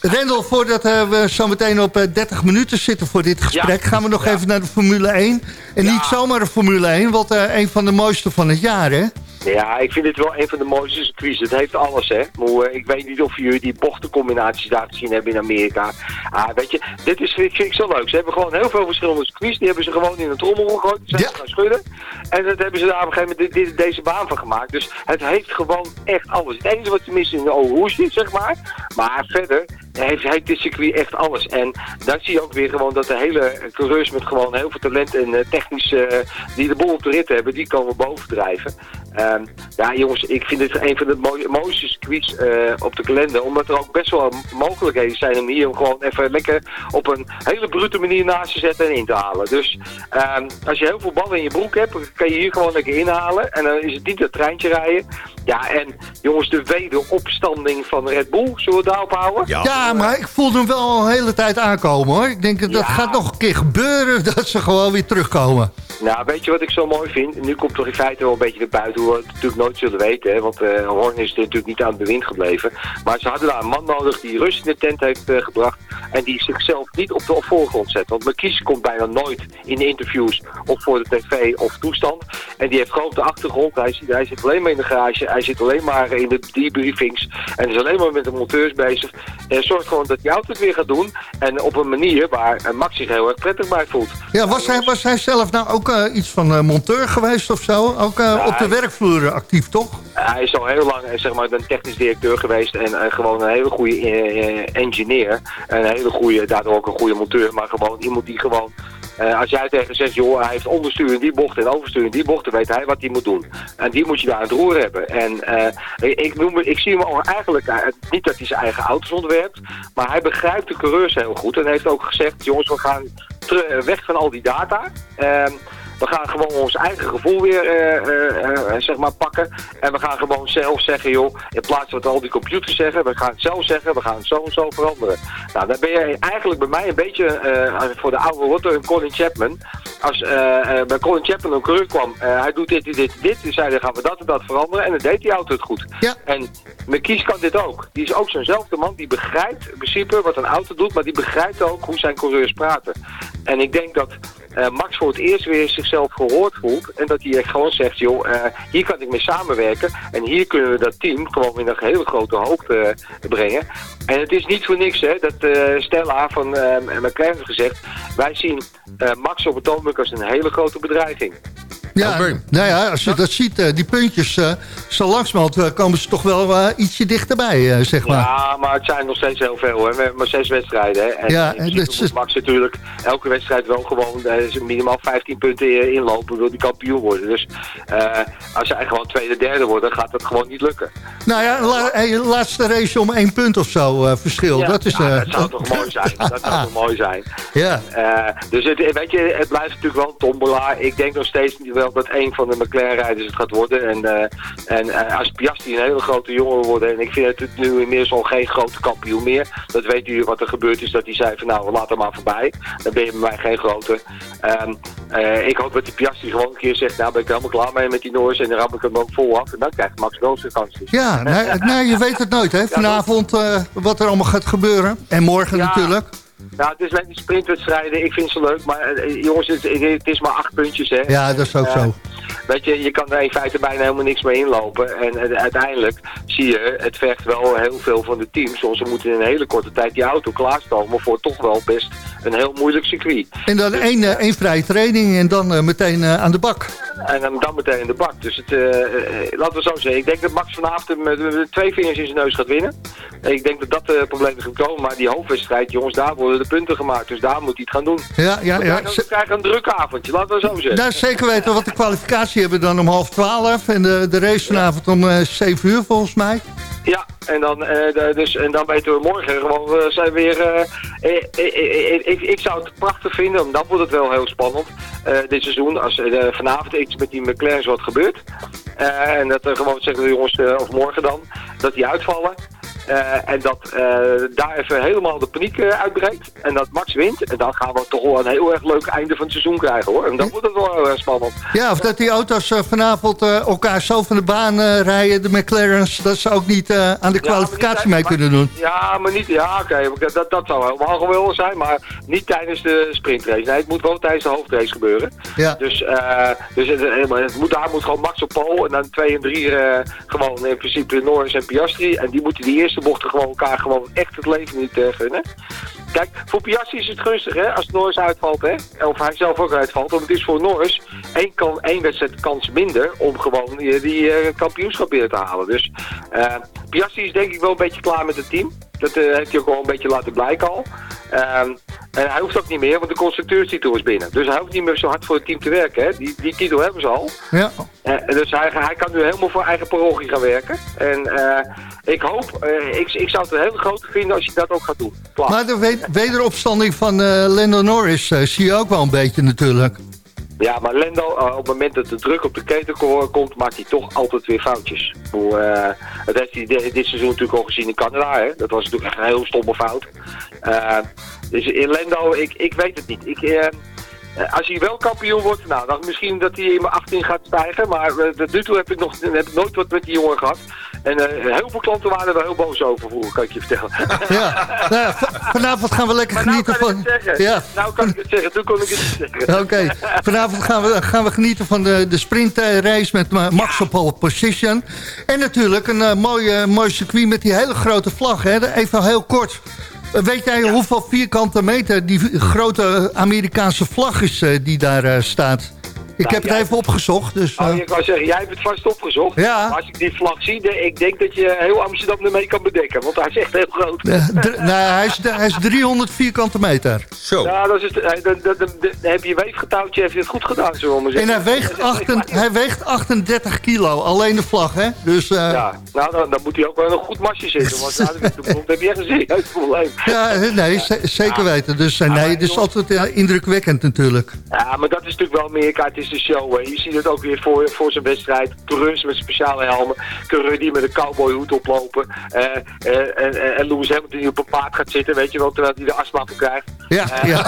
Rendel, voordat eh, we zo meteen op eh, 30 minuten zitten voor dit gesprek... gaan we nog Ja. even naar de Formule 1. En Ja. niet zomaar de Formule 1, want eh, een van de mooiste van het jaar, hè? Ja, ik vind dit wel een van de mooiste circuits. Het heeft alles, hè. Maar, eh, ik weet niet of jullie die bochtencombinaties daar gezien hebben in Amerika. Ah, weet je, dit is, vind ik zo leuk. Ze hebben gewoon heel veel verschillende circuits. Die hebben ze gewoon in een trommel gegooid. Ja. ze gaan schudden. En dat hebben ze daar op een gegeven moment dit- dit- deze baan van gemaakt. Dus het heeft gewoon echt alles. Het enige wat je mist is in hoe is dit, zeg maar. Maar verder heeft, heeft dit circuit echt alles. En dan zie je ook weer gewoon dat de hele coureurs met gewoon heel veel talent en eh, technisch eh, die de boel op de rit hebben, die komen bovendrijven. Ehm, ja, jongens, ik vind dit een van de mooie, mooiste circuits eh, op de kalender. Omdat er ook best wel mogelijkheden zijn om hier gewoon even lekker op een hele brute manier naast te zetten en in te halen. Dus ehm, als je heel veel ballen in je broek hebt, kan je hier gewoon lekker inhalen. En dan is het niet dat treintje rijden. Ja, en jongens, de wederopstanding van Red Bull, zullen we daarop houden? Ja, maar ik voelde hem wel al een hele tijd aankomen, hoor. Ik denk, dat Ja. gaat nog een keer gebeuren dat ze gewoon weer terugkomen. Nou, weet je wat ik zo mooi vind? Nu komt toch in feite wel een beetje naar buiten, we het natuurlijk nooit zullen weten. Hè? Want eh Horn is natuurlijk niet aan het bewind gebleven. Maar ze hadden daar een man nodig die rust in de tent heeft eh, gebracht. En die zichzelf niet op de voorgrond zet. Want McKies komt bijna nooit in interviews of voor de tv of toestand. En die heeft gewoon op de achtergrond. Hij, zit- hij zit alleen maar in de garage. Hij zit alleen maar in de debriefings. En is alleen maar met de monteurs bezig. En zorgt gewoon dat die auto het weer gaat doen. En op een manier waar eh, Max zich heel erg prettig bij voelt. Ja, was hij, was hij zelf nou ook eh, iets van eh, monteur geweest of zo? Ook eh, op de hij- actief, toch? Hij is al heel lang eh, zeg maar, een technisch directeur geweest en eh, gewoon een hele goede eh, engineer. En een hele goede, daardoor ook een goede monteur, maar gewoon iemand die gewoon... als jij tegen zegt, joh, hij heeft onderstuur in die bocht en overstuur in die bocht, dan weet hij wat hij moet doen. En die moet je daar aan het roer hebben. En ik, noem, ik zie hem al eigenlijk, niet dat hij zijn eigen auto's ontwerpt, maar hij begrijpt de coureurs heel goed. En heeft ook gezegd, jongens, we gaan weg van al die data. We gaan gewoon ons eigen gevoel weer eh, eh, eh, zeg maar pakken. En we gaan gewoon zelf zeggen, joh, in plaats van wat al die computers zeggen, we gaan het zelf zeggen, we gaan het zo en zo veranderen. Nou, dan ben je eigenlijk bij mij een beetje voor de oude rotte een Colin Chapman. Als bij Colin Chapman een coureur kwam, hij doet dit, dit, dit, dit, dan zei hij, gaan we dat en dat veranderen. En dan deed die auto het goed. Ja. En McKies kan dit ook. Die is ook zo'nzelfde man, die begrijpt in principe wat een auto doet, maar die begrijpt ook hoe zijn coureurs praten. En ik denk dat eh, Max voor het eerst weer zichzelf gehoord voelt. En dat hij echt gewoon zegt, joh, eh, hier kan ik mee samenwerken. En hier kunnen we dat team gewoon weer naar hele grote hoogte eh, brengen. En het is niet voor niks, hè, dat Stella van uh, McLaren heeft gezegd. Wij zien Max op het ogenblik als een hele grote bedreiging. Ja, nou ja, als je dat ziet, eh, die puntjes, eh, zo langzamerhand eh, komen ze toch wel eh, ietsje dichterbij, eh, zeg maar. Ja, maar het zijn nog steeds heel veel. Hè. We hebben maar zes wedstrijden. Hè. En Ja, in en principe dat is- Max natuurlijk elke wedstrijd wel gewoon eh, minimaal 15 punten inlopen. Wil die kampioen worden. Dus eh, als hij gewoon tweede, derde wordt, dan gaat dat gewoon niet lukken. Nou ja, la, hey, laatste race om één punt of zo eh, verschil. Ja, dat, is, ja, eh, dat zou toch mooi zijn. Dat zou toch mooi zijn. Ja, Eh, dus het, weet je, het blijft natuurlijk wel een tombola. Ik denk nog steeds niet wel dat een van de McLaren-rijders het gaat worden. En, eh, en eh, als Piastri een hele grote jongen wil worden... en ik vind het nu inmiddels al geen grote kampioen meer. Dat weet u wat er gebeurd is, dat hij zei van nou, laat hem maar voorbij. Dan ben je bij mij geen grote. Ehm, eh, ik hoop dat die Piastri gewoon een keer zegt... nou ben ik helemaal klaar mee met die Noors en dan ram ik hem ook vol af. En dan krijgt Max wel zijn kans. Dus. ja nou, nou, je weet het nooit, hè. Vanavond wat er allemaal gaat gebeuren. En morgen Ja. natuurlijk. Nou, het is alleen die sprintwedstrijden. Ik vind ze leuk, maar eh, jongens, het, het is maar acht puntjes, hè. Ja, dat is ook Eh, zo. Weet je, je kan er in feite bijna helemaal niks mee inlopen. En, eh, uiteindelijk zie je, het vergt wel heel veel van de teams. Want ze moeten in een hele korte tijd die auto klaarstomen voor toch wel best een heel moeilijk circuit. En dan één, eh, één vrije training en dan meteen aan de bak. En dan, dan meteen in de bak. Dus het, laten we zo zeggen. Ik denk dat Max vanavond met, met twee vingers in zijn neus gaat winnen. Ik denk dat dat het probleem gaat komen. Maar die hoofdwedstrijd, jongens, daar worden de punten gemaakt. Dus daar moet hij het gaan doen. Ja, ja, ja. we krijgen een drukke avondje, laten we zo zeggen. Nou, zeker weten, want de kwalificatie hebben we dan om half twaalf. En de, de race vanavond om eh, zeven uur volgens mij. Ja, en dan, eh, dus, en dan weten we morgen gewoon, we zijn weer... eh, eh, ik, ik zou het prachtig vinden, want dan wordt het wel heel spannend dit seizoen. Als er vanavond iets met die McLaren's wat gebeurt. En dat er gewoon zeggen de jongens, of morgen dan, dat die uitvallen. Eh, en dat eh, daar even helemaal de paniek eh, uitbreekt. En dat Max wint. En dan gaan we toch wel een heel erg leuk einde van het seizoen krijgen hoor. En dan wordt het wel heel erg spannend. Ja, of dat die auto's vanavond elkaar zo van de baan rijden, de McLaren's, dat ze ook niet aan de kwalificatie mee kunnen doen. Ja, maar niet. Ja, oké. dat, dat zou helemaal geweldig zijn. Maar niet tijdens de sprintrace. Nee, het moet wel tijdens de hoofdrace gebeuren. Ja. Dus, dus het, het- moet, daar moet gewoon Max op pol. En dan twee en drie eh, gewoon in principe Norris en Piastri. En die moeten die eerste bochten gewoon elkaar gewoon echt het leven niet eh, gunnen. Kijk, voor Piastri is het gunstig hè, als Norris uitvalt hè. Of hij zelf ook uitvalt. Want het is voor Norris één, kan, één wedstrijd kans minder om gewoon die, die eh, kampioenschap binnen te halen. Dus eh Piastri is denk ik wel een beetje klaar met het team. Dat heeft hij ook wel een beetje laten blijken al. Ehm, en hij hoeft ook niet meer, want de constructeurstitel is binnen. Dus hij hoeft niet meer zo hard voor het team te werken. Hè. Die, die titel hebben ze al. Ja. Eh, dus hij, hij kan nu helemaal voor eigen parochie gaan werken. En eh, ik hoop, eh, ik, ik zou het een hele grote vinden als je dat ook gaat doen. Klaar. Maar de we- wederopstanding van Lando Norris zie je ook wel een beetje natuurlijk. Ja, maar Lendo, eh, op het moment dat de druk op de keten ko- komt, maakt hij toch altijd weer foutjes. Hoe, eh, dat heeft hij dit, dit seizoen natuurlijk al gezien in Canada. Hè? Dat was natuurlijk echt een heel stomme fout. Eh, dus in Lendo, ik, ik weet het niet. Ik, eh, eh, als hij wel kampioen wordt, nou, dan misschien dat hij in mijn 18 gaat stijgen. Maar eh, tot nu toe heb ik, nog, heb ik nooit wat met die jongen gehad. En eh, heel veel klanten waren er wel heel boos over, vroeger, kan ik je vertellen. Ja, nou ja, vanavond gaan we lekker Maar nou genieten ik van... Ja, Nou kan ik het zeggen, toen kon ik het zeggen. Oké, vanavond gaan we, gaan we genieten van de, de sprintrace met Ma- Max op pole position. En natuurlijk een eh, mooi, eh, mooi circuit met die hele grote vlag. Hè. Even heel kort. Eh, Weet jij hoeveel vierkante meter die grote Amerikaanse vlag is die daar staat? Ik Nou, heb het even opgezocht. Dus, eh, Oh, je kan zeggen, jij hebt het vast opgezocht. Ja. Maar als ik die vlag zie, de- ik denk dat je heel Amsterdam ermee kan bedekken. Want hij is echt heel groot. eh, nou, hij, is, hij is 300 vierkante meter. Zo. Ja, dat is dan, dan, dan- dan heb je weefgetouwtje, heb je het goed gedaan, zullen we maar En hij weegt, hij weegt 38 kilo, alleen de vlag, hè? Dus eh, ja, Ja, nou dan, dan moet hij ook wel een goed masje zitten. Want daar heb je echt een serieus probleem. nee, ze- zeker weten. Dus eh, Ja, nee, het is altijd ja, indrukwekkend natuurlijk. Ja, maar dat is natuurlijk wel Amerika. Het is de show. Je ziet het ook weer voor, voor zijn wedstrijd. Prus met speciale helmen. Die met een cowboyhoed oplopen. Eh, eh, en, Lewis Hamilton die op een paard gaat zitten. Weet je wel, terwijl hij de astma voor krijgt. Ja, Eh, ja.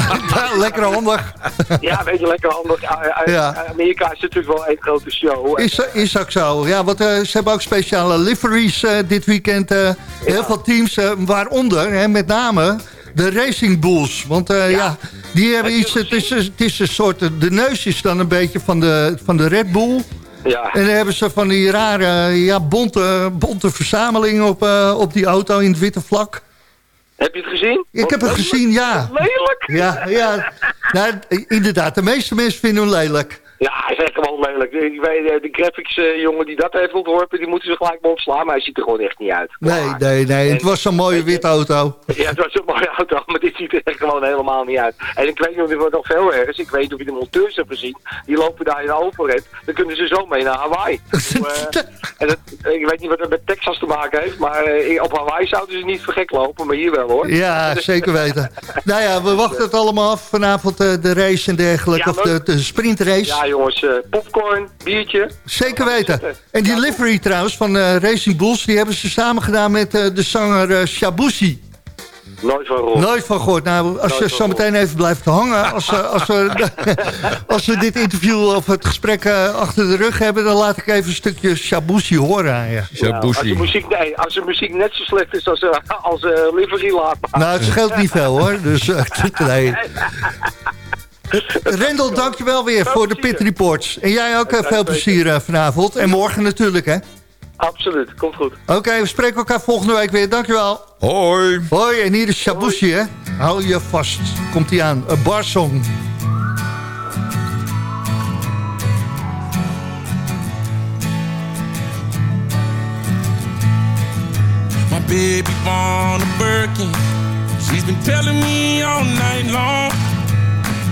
lekker handig. Ja, weet je, lekker handig. Ja. Amerika is natuurlijk wel één grote show. Is, is ook zo. Ja, want ze hebben ook speciale liveries dit weekend. Heel veel teams, waaronder hè, met name de Racing Bulls. Want ja. Die hebben iets, het is, het is een soort, de neus is dan een beetje van de, van de Red Bull. Ja. En dan hebben ze van die rare, ja, bonte, bonte verzameling op, eh, op die auto in het witte vlak. Heb je het gezien? Ik heb het gezien, ja. Lelijk? Ja, ja. Nou, inderdaad, de meeste mensen vinden hem lelijk. Ja, hij is echt gewoon lelijk. Eh, de graphics eh, jongen die dat heeft ontworpen, die moeten ze gelijk maar opslaan. Maar hij ziet er gewoon echt niet uit. Nee, nee, nee. Het was zo'n mooie witte auto. Ja, het was een mooie auto, maar dit ziet er echt gewoon helemaal niet uit. En ik weet niet of het wordt nog veel ergens. Ik weet of je de monteurs hebt gezien. Die lopen daar in de overheid. Dan kunnen ze zo mee naar Hawaii. Eh, en dat, ik weet niet wat dat met Texas te maken heeft. Maar op Hawaii zouden ze niet voor gek lopen, maar hier wel hoor. Ja, zeker weten. nou ja, we wachten het allemaal af. Vanavond de race en dergelijke. Ja, of de, de sprintrace. Ja jongens, eh, popcorn, biertje. Zeker weten. En die livery trouwens van eh, Racing Bulls... die hebben ze samen gedaan met eh, de zanger Shabushi. Nooit van gehoord. Nooit van gehoord. Nou, als je Nooit zo meteen even blijft hangen... als, als, we, als we dit interview of het gesprek achter de rug hebben... dan laat ik even een stukje Shabushi horen aan je. Nou, als, de muziek, nee, als de muziek net zo slecht is als, als eh, livery laat maken. Nou, het scheelt niet veel hoor. Dus eh, nee. Rendel, dankjewel weer voor de Pit Reports. En jij ook eh, veel plezier eh, vanavond. En morgen natuurlijk, hè? Absoluut, komt goed. Oké, we spreken elkaar volgende week weer. Dankjewel. Hoi. Hoi, en hier is Shabushi, hè? Hou je vast. Komt hij aan. Een barsong. My baby born a Birkin. She's been telling me all night long.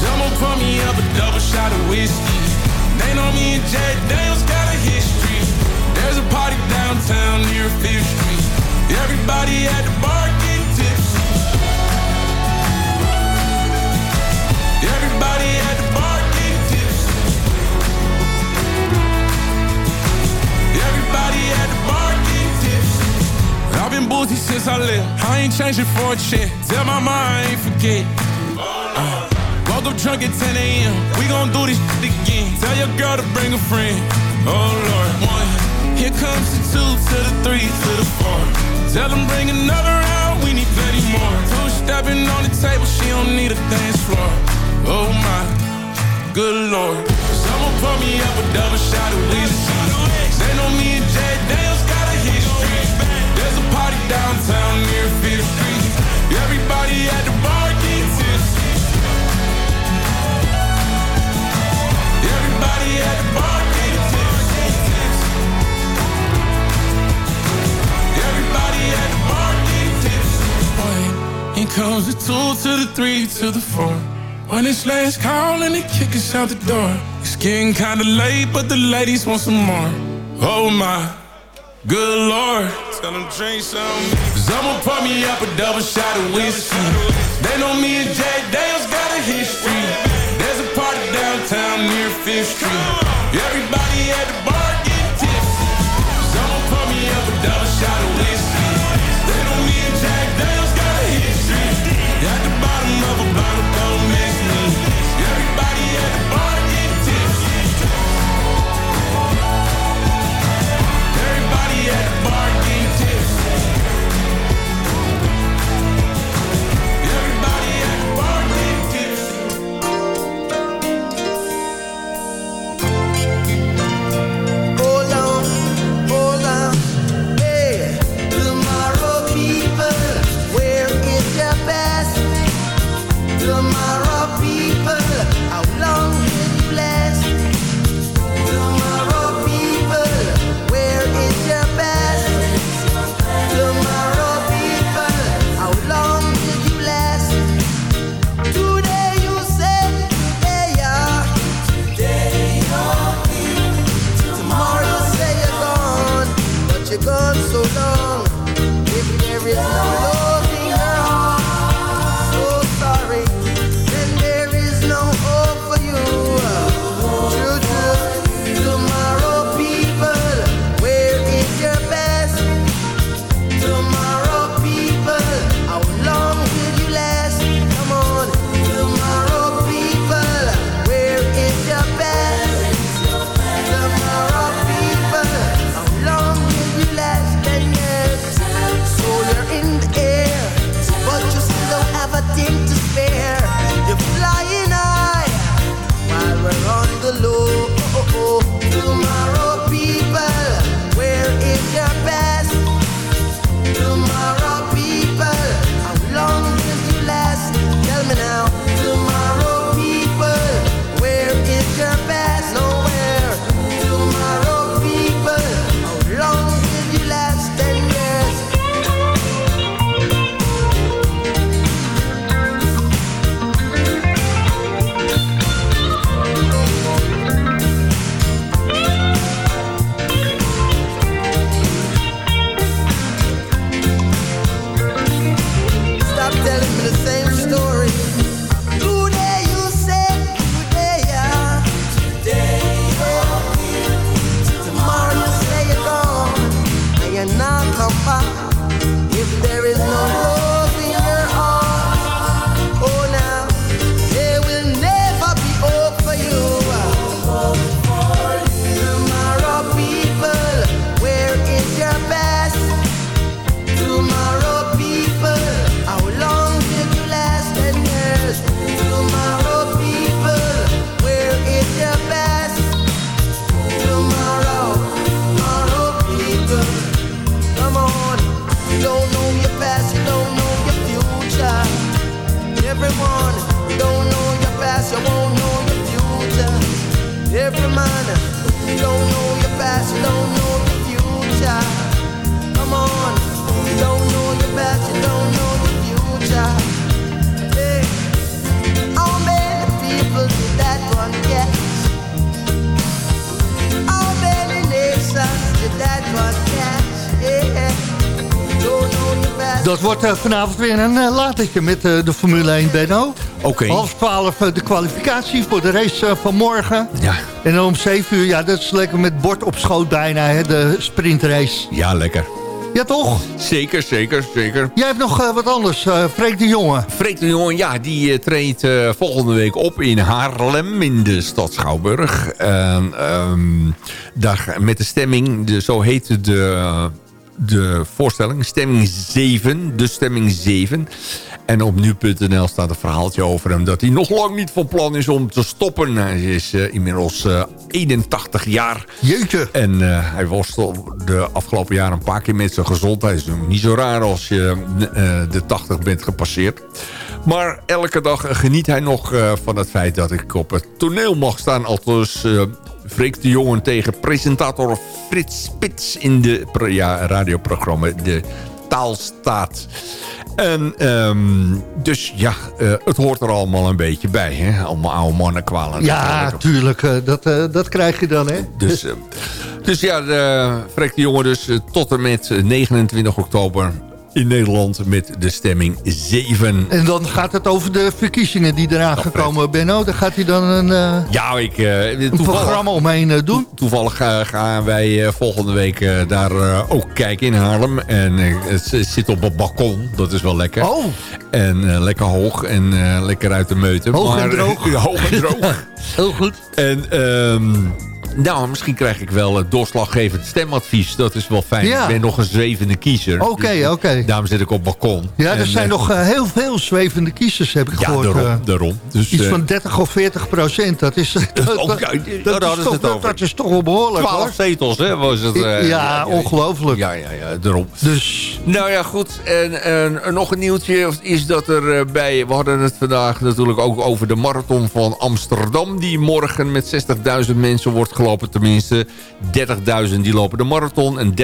Someone pour me up a double shot of whiskey. They know me and Jack Daniels got a history. There's a party downtown near Fifth Street. Everybody at the bar getting tipsy. Everybody at the bar getting tipsy. Everybody at the bar getting tipsy. I've been boozy since I left. I ain't changing for a check. Tell my mom I ain't forget. Woke up drunk at 10 a.m. We gon' do this again. Tell your girl to bring a friend. Oh Lord, one. Here comes the two to the three to the four. Tell them bring another round. We need plenty more. Two stepping on the table. She don't need a dance floor. Oh my, good lord. Someone pour me up a double shot of whiskey. They know me and Jay Daniels got a history. There's a party downtown near Fifth Street. Everybody at the bar comes the two to the three to the four. When it's last call and they kick us out the door. It's getting kinda late, but the ladies want some more. Oh my, good lord. Tell them drink some. Someone pour me up a double shot of whiskey. They know me and Jack Daniels got a history. There's a party downtown near Fifth Street. Everybody at the bar get tipsy. Someone pour me up a double shot of whiskey. Vanavond weer een uh, latertje met eh, de Formule 1, Benno. Oké. Half twaalf eh, de kwalificatie voor de race van morgen. Ja. En dan om 7 uur, ja, dat is lekker met bord op schoot bijna, hè, de sprintrace. Ja, lekker. Ja, toch? Zeker, zeker, zeker. Jij hebt nog wat anders, eh Freek de Jonge. Freek de Jonge, ja, die eh, treedt volgende week op in Haarlem in de stad Schouwburg. En, ehm, daar, met de stemming, de, zo heette de, de voorstelling, stemming 7, de stemming 7. En op nu.nl staat een verhaaltje over hem dat hij nog lang niet van plan is om te stoppen. Hij is eh, inmiddels eh, 81 jaar. Jeetje. En eh, hij worstelde de afgelopen jaren een paar keer met zijn gezondheid. Het is niet zo raar als je eh, de 80 bent gepasseerd. Maar elke dag geniet hij nog eh, van het feit dat ik op het toneel mag staan. Althans, eh Freek de Jongen tegen presentator Frits Spits in de ja, radioprogramma De Taalstaat. En ehm, dus ja, eh, het hoort er allemaal een beetje bij. Hè? Allemaal oude mannenkwalen. Ja, tuurlijk. eh, dat, eh, dat krijg je dan, hè? Dus, dus ja, de, Freek de Jonge dus tot en met eh, 29 oktober in Nederland met de stemming 7. En dan gaat het over de verkiezingen die eraan gaan komen, Benno. Dan gaat hij dan een, eh, Ja, ik, eh, een programma omheen eh, doen. toevallig gaan wij volgende week daar ook kijken in Haarlem. En het zit op een balkon, dat is wel lekker. Oh, En lekker hoog en lekker uit de meute. Hoog en droog. Hoog en droog. heel goed. En ehm, nou, misschien krijg ik wel het doorslaggevend stemadvies. Dat is wel fijn. Ja. Ik ben nog een zwevende kiezer. Oké, Dus oké. Daarom zit ik op het balkon. Ja, er En, zijn eh, nog eh, heel veel zwevende kiezers, heb ik Ja, gehoord. daarom. eh. daarom. Dus, Iets eh, van 30 of 40 procent. Dat is, dat, oh, ja, is toch, dat, is toch wel behoorlijk, 12 hoor. zetels, hè, was het. eh, ja, ongelooflijk. Ja, ja, ja, daarom. Dus, Nou ja, goed. En, en, nog een nieuwtje is dat er eh, bij... We hadden het vandaag natuurlijk ook over de marathon van Amsterdam... die morgen met 60.000 mensen wordt gelopen. Tenminste, 30.000 die lopen de marathon... en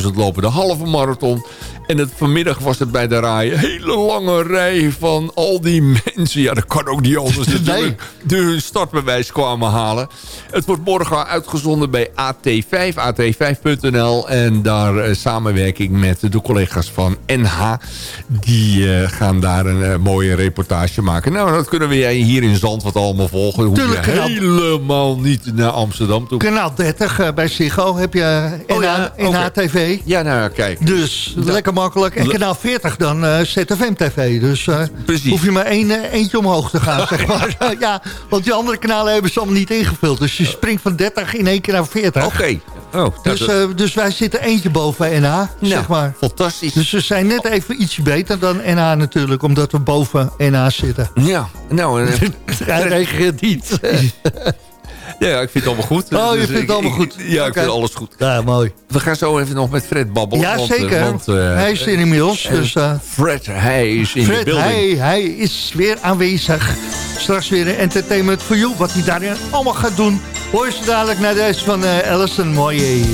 30.000 lopen de halve marathon. En het, vanmiddag was het bij de rij een hele lange rij van al die mensen. Ja, dat kan ook niet anders natuurlijk. Die hun startbewijs kwamen halen. Het wordt morgen uitgezonden bij AT5, at5.nl. En daar eh, samenwerking met de collega's van NH. Die eh, gaan daar een eh, mooie reportage maken. Nou, dat kunnen we jij hier in Zandvoort allemaal volgen. Tuurlijk, je helemaal niet naar Amsterdam toe. kanaal 30 eh, bij Ziggo heb je Oh, NH, ja, oké. NHTV. Ja, nou ja, kijk. Dus lekker makkelijk. En kanaal 40 dan eh, ZFM TV. Dus eh, Precies. hoef je maar één, eentje omhoog te gaan, zeg maar. ja, want die andere kanalen hebben ze allemaal niet ingevuld. Dus je springt van 30 in één keer naar 40. Oké. Oh, Dus, dus wij zitten eentje boven NH, nou, zeg maar. fantastisch. Dus we zijn net even ietsje beter dan NH natuurlijk, omdat we boven NH zitten. Ja, nou... eh, Hij reageert niet. Ja, ik vind het allemaal goed. Oh, je Dus vindt het ik- allemaal ik- goed. Ja, ik vind alles goed. Ja, mooi. We gaan zo even nog met Fred babbelen. Ja, want, eh, zeker. want, eh, hij is er inmiddels. Dus, eh, Fred, hij is in de Fred, building. hij, hij is weer aanwezig. Straks weer een entertainment for you. Wat hij daarin allemaal gaat doen. Hoor je zo dadelijk naar deze van eh Alison Moyer.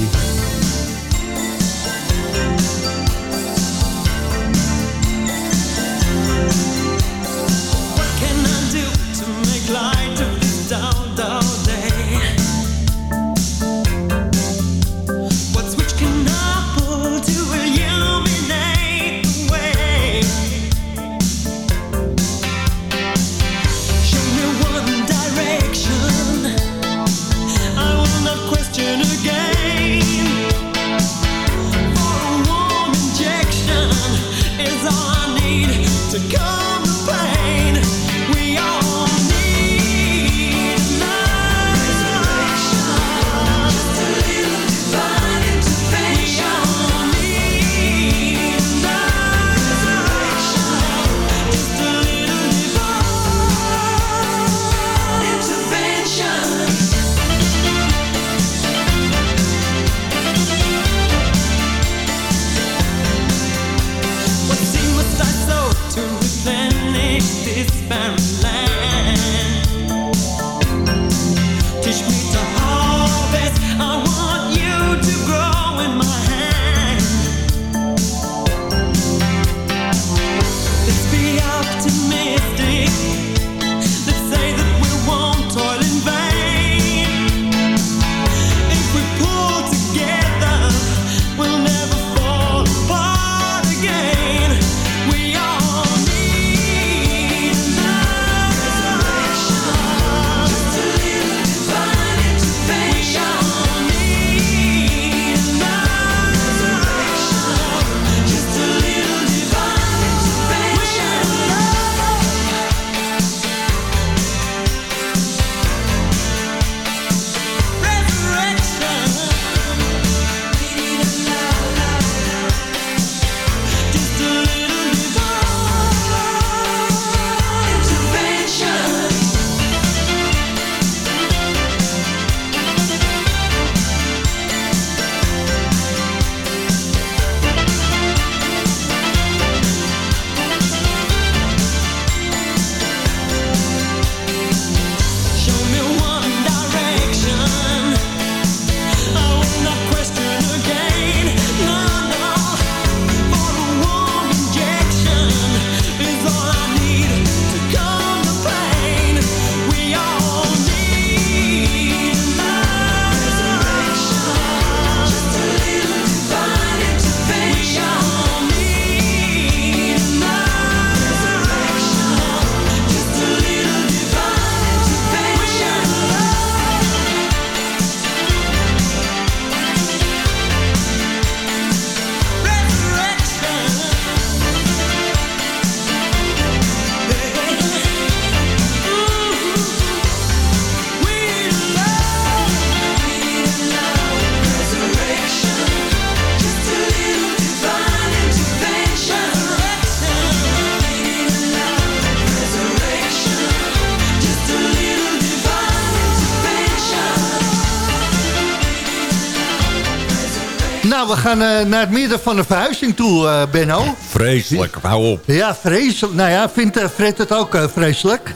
We gaan eh, naar het midden van de verhuizing toe, eh, Benno. Vreselijk, hou op. Ja, vreselijk. Nou ja, vindt eh, Fred het ook vreselijk?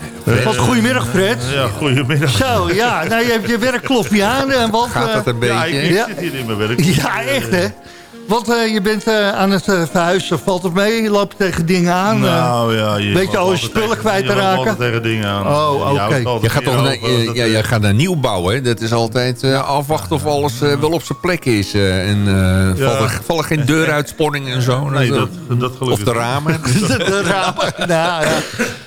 Goedemiddag, Fred. Ja, goedemiddag. Zo, ja. Nou, je hebt je werkkloffie aan. En want, Gaat dat een Ja, beetje? ik, ik Ja. zit hier in mijn werk. Ja, echt hè? Want eh, je bent eh, aan het eh, verhuizen. Valt het mee? Je loopt tegen dingen aan? Nou ja, je Weet je loopt al je spullen tegen- kwijt te je loopt raken? altijd tegen dingen aan. Oh, Je oké. Je gaat, toch naar, je, ja, je gaat naar nieuw bouwen. hè? Dat is altijd eh, afwachten of alles wel op zijn plek is. eh, en eh Ja. vallen, vallen geen deuruitspanningen en zo. Nee, Dat, dat, dat gelukkig of de ramen. de ramen. Nou, ja.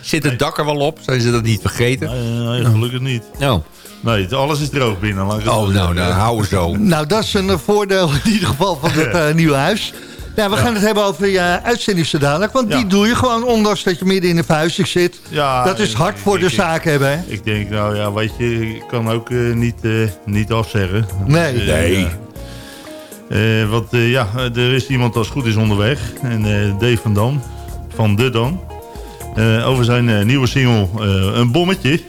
Zit het dak er wel op? Zijn ze dat niet vergeten? Nee, nee, gelukkig niet. Oh, Nee, alles is droog binnen. het oh nou, nou, hou zo. Nou, dat is een eh, voordeel in ieder geval van het eh, nieuwe huis. Ja, we gaan het hebben over je uitzending zo dadelijk. Want Ja. die doe je gewoon, ondanks dat je midden in de verhuizing zit. Ja, dat is hard ik- voor de ik- zaak hebben, hè? Ik denk, nou ja, weet je, ik kan ook eh, niet, eh, niet afzeggen. Nee. Dus, Nee. ja. Eh, want eh, ja, er is iemand als goed is onderweg. En eh, Dave van Dam, van De Dam. eh, over zijn eh, nieuwe single eh, Een Bommetje.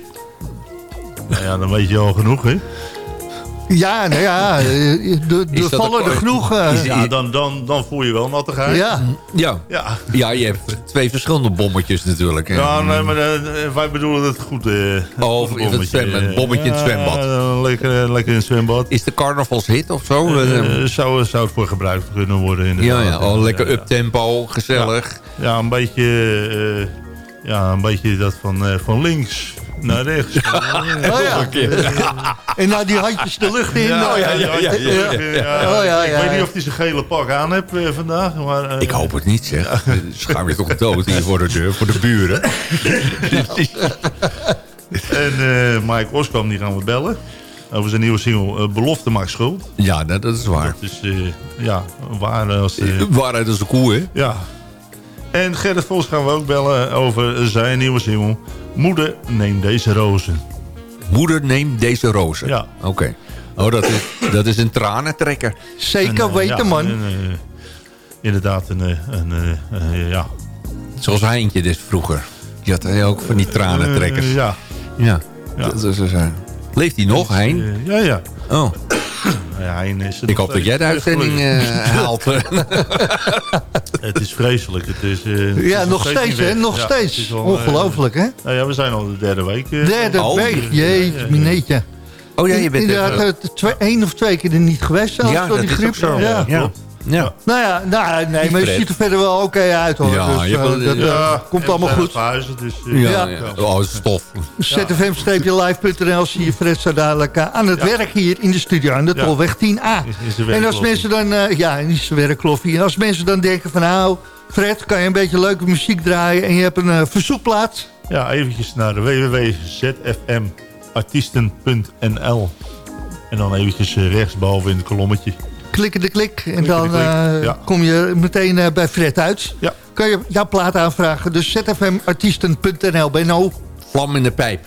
Nou ja, dan weet je al genoeg, hè? Ja, nou ja, eh, er er dat vallen er genoeg. eh, is- Ja, dan, dan, dan voel je wel nattigheid. ja. Ja. Ja. ja, je hebt twee verschillende bommetjes natuurlijk. hè. Ja, nee, maar eh, wij bedoelen het goed. eh Oh, goed in het bommetje. zwembad, een bommetje in het zwembad. Ja, lekker, eh, lekker in het zwembad. Is de carnavalshit of zo? Eh, Eh, zou, zou het voor gebruikt kunnen worden ja, inderdaad. ja, oh, lekker Ja, ja. uptempo, gezellig. Ja, een beetje, eh, ja, een beetje dat van, eh, van links naar rechts. Oh ja. En nou die handjes de lucht in. Ja, ja, ja, ja, ja, ja. Ja, Ik ja, weet ja. niet of hij zijn gele pak aan heeft eh, vandaag. Maar, eh, Ik hoop het niet, zeg. Schaam je toch dood hier voor de deur, voor de buren. En eh, Mike Oskam, die gaan we bellen. Over zijn nieuwe single Belofte maakt schuld. Ja, dat, dat is waar. Dat is, eh, ja, waar als... eh, Waarheid is de koe, hè? Ja. En Gerrit Vos gaan we ook bellen over zijn nieuwe single. Moeder, neem deze rozen. Moeder, neem deze rozen. Ja. Oké. Oh, dat is, dat is een tranentrekker. Zeker En, eh, weten, ja, man. en, eh, inderdaad, een, eh, een, ja. Zoals Heintje dus vroeger. Die had hij ook van die tranentrekkers. Ja. Ja. Ja. Dat is, Leeft hij nog, Hein? Ja, ja. Oh, ja, is ik hoop dat jij de uitzending eh, haalt. Het is vreselijk. Het is, eh, het Ja, is nog steeds, hè? Nog Ja, steeds. eh, Ongelooflijk, hè? Nou ja, we zijn al de derde week. eh, Derde al. week. Jeetje, mineetje. Oh ja, je bent Inderdaad, één of twee keer er niet geweest zelfs Ja, door dat die is griep. zo. Ja. Ja. Ja. Nou ja, nou, nee, Niet maar je ziet er verder wel oké uit hoor. Ja, dus, je eh, dat eh, ja, komt allemaal goed. verhuizen, dus, eh, Ja, Ja. ja. Oh, stof. zfm-live.nl zie je Fred zo dadelijk aan het werk hier in de studio aan de Ja. Tolweg 10A. Is- is de en als mensen dan, eh, ja, in zijn werkkloffie. En als mensen dan denken van nou, Fred, kan je een beetje leuke muziek draaien en je hebt een eh, verzoekplaat. Ja, eventjes naar de www.zfmartiesten.nl En dan eventjes rechtsboven in het kolommetje. Klikken de klik en Klikken dan klik, eh, ja. kom je meteen eh, bij Fred uit. Ja. Kan je jouw plaat aanvragen. Dus zfmartiesten.nl. Benno. Vlam in de pijp.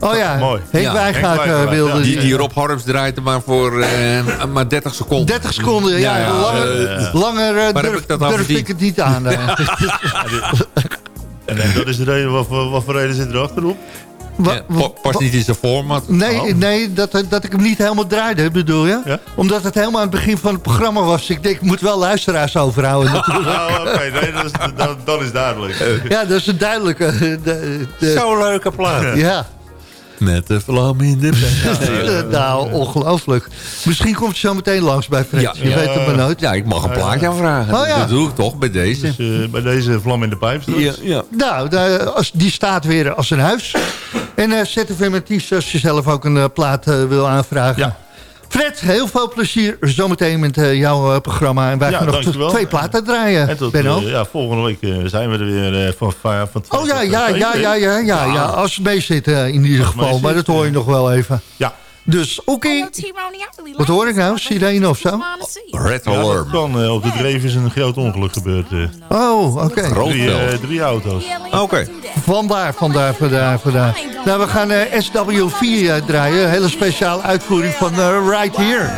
Oh ja, Mooi. Henk Ja, Wijngaard eh, wilde ja. Die, die. Rob Harms draait er maar voor eh, maar 30 seconden. 30 seconden, ja. Ja, ja, langer langer durf, ik dat durf ik het niet aan. En, en dat is de reden, wat, voor- wat voor reden zit erachter op? Wa- Ja, pa- past niet in zijn format. Nee, Oh. nee dat, dat ik hem niet helemaal draaide, bedoel je? Ja? Omdat het helemaal aan het begin van het programma was. Ik denk, ik moet wel luisteraars overhouden natuurlijk. Oh, oké, nee, dat is, dat, dat is duidelijk. ja, dat is een duidelijke... eh, De, de, Zo'n leuke plaat. ja, Met de vlam in de pijp. Eh, nou, ongelooflijk. Misschien komt hij zo meteen langs bij Fred. Ja. je weet het maar nooit. Ja, ik mag een plaatje aanvragen. Oh, ja. Dat doe ik toch bij deze. Dus eh, bij deze vlam in de pijp. Ja, ja. Nou, daar- als, die staat weer als een huis. En uh, ZFM Artiest, als je zelf ook een eh, plaat wil aanvragen. Fred, heel veel plezier zometeen met eh, jouw eh, programma. En wij Ja, gaan nog dankjewel. twee platen draaien, En tot, Benno. eh, ja, volgende week zijn we er weer van, van, Oh ja, ja, ja, ja, ja, ja, ja. Als het mee zit in ieder Als geval. Maar dat hoor je nog wel even. Ja. Dus, oké. Wat hoor ik nou? Sirene of zo? Red Ja, dat Alarm. kan. eh, op de dreef is een groot ongeluk gebeurd. eh. Oh, oké. Drie, eh, drie auto's. Oké. Vandaar, vandaar, vandaar, vandaar. Nou, we gaan eh, SW4 eh, draaien. Een hele speciale uitvoering van Right Here.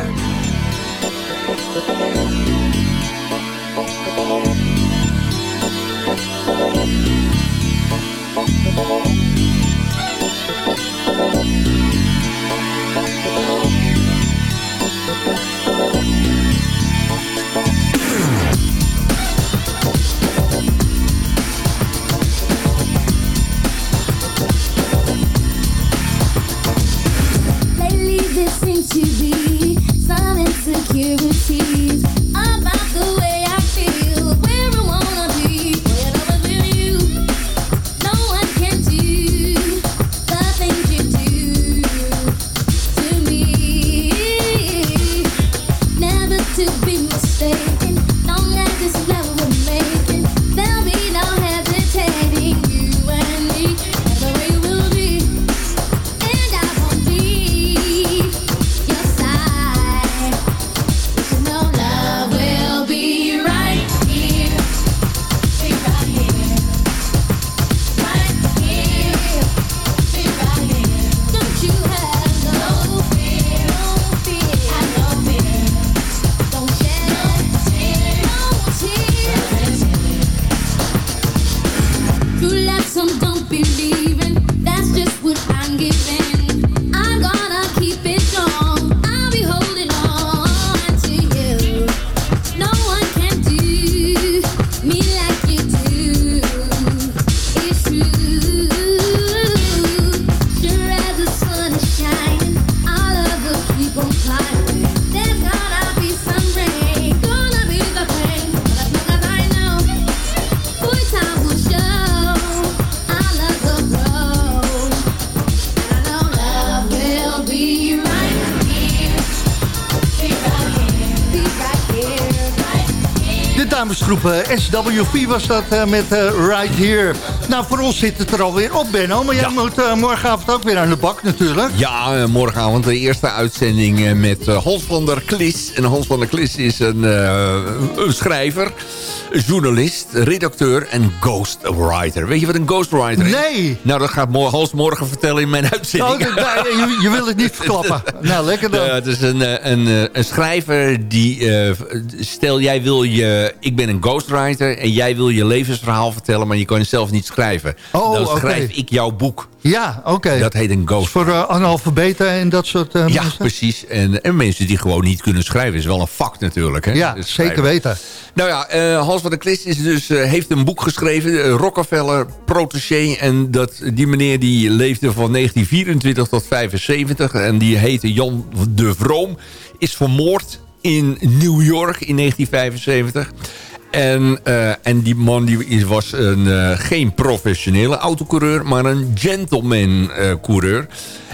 Eh, SW4 was dat eh, met eh, Right Here. Nou, voor ons zit het er alweer op, Benno. Maar jij moet morgenavond ook weer aan de bak natuurlijk. Ja, morgenavond de eerste uitzending met Hans van der Klis. En Hans van der Klis is een, een schrijver, journalist, redacteur en ghostwriter. Weet je wat een ghostwriter is? Nee. Nou, dat gaat Hans morgen vertellen in mijn Oh, uitzending. nee, je, je wil het niet verklappen. Nou, lekker dan. Ja, het is een, eh, een, eh, een schrijver die... eh, stel, jij wil je... Ik ben een ghostwriter en jij wil je levensverhaal vertellen... maar je kan zelf niet schrijven. Oh, dan schrijf ik jouw boek. Ja, oké. Dat heet een ghost. Voor uh, analfabeten en dat soort uh, Ja, mensen? precies. En, en mensen die gewoon niet kunnen schrijven. is wel een vak natuurlijk. Hè? Ja, Het zeker weten. Nou ja, eh, Hans van der Klist is dus, eh, heeft een boek geschreven. eh, Rockefeller, protégé. En dat, die meneer die leefde van 1924 tot 75. En die heette Jan de Vroom. Is vermoord in New York in 1975. En, en die man die was een, geen professionele autocoureur... maar een gentleman-coureur.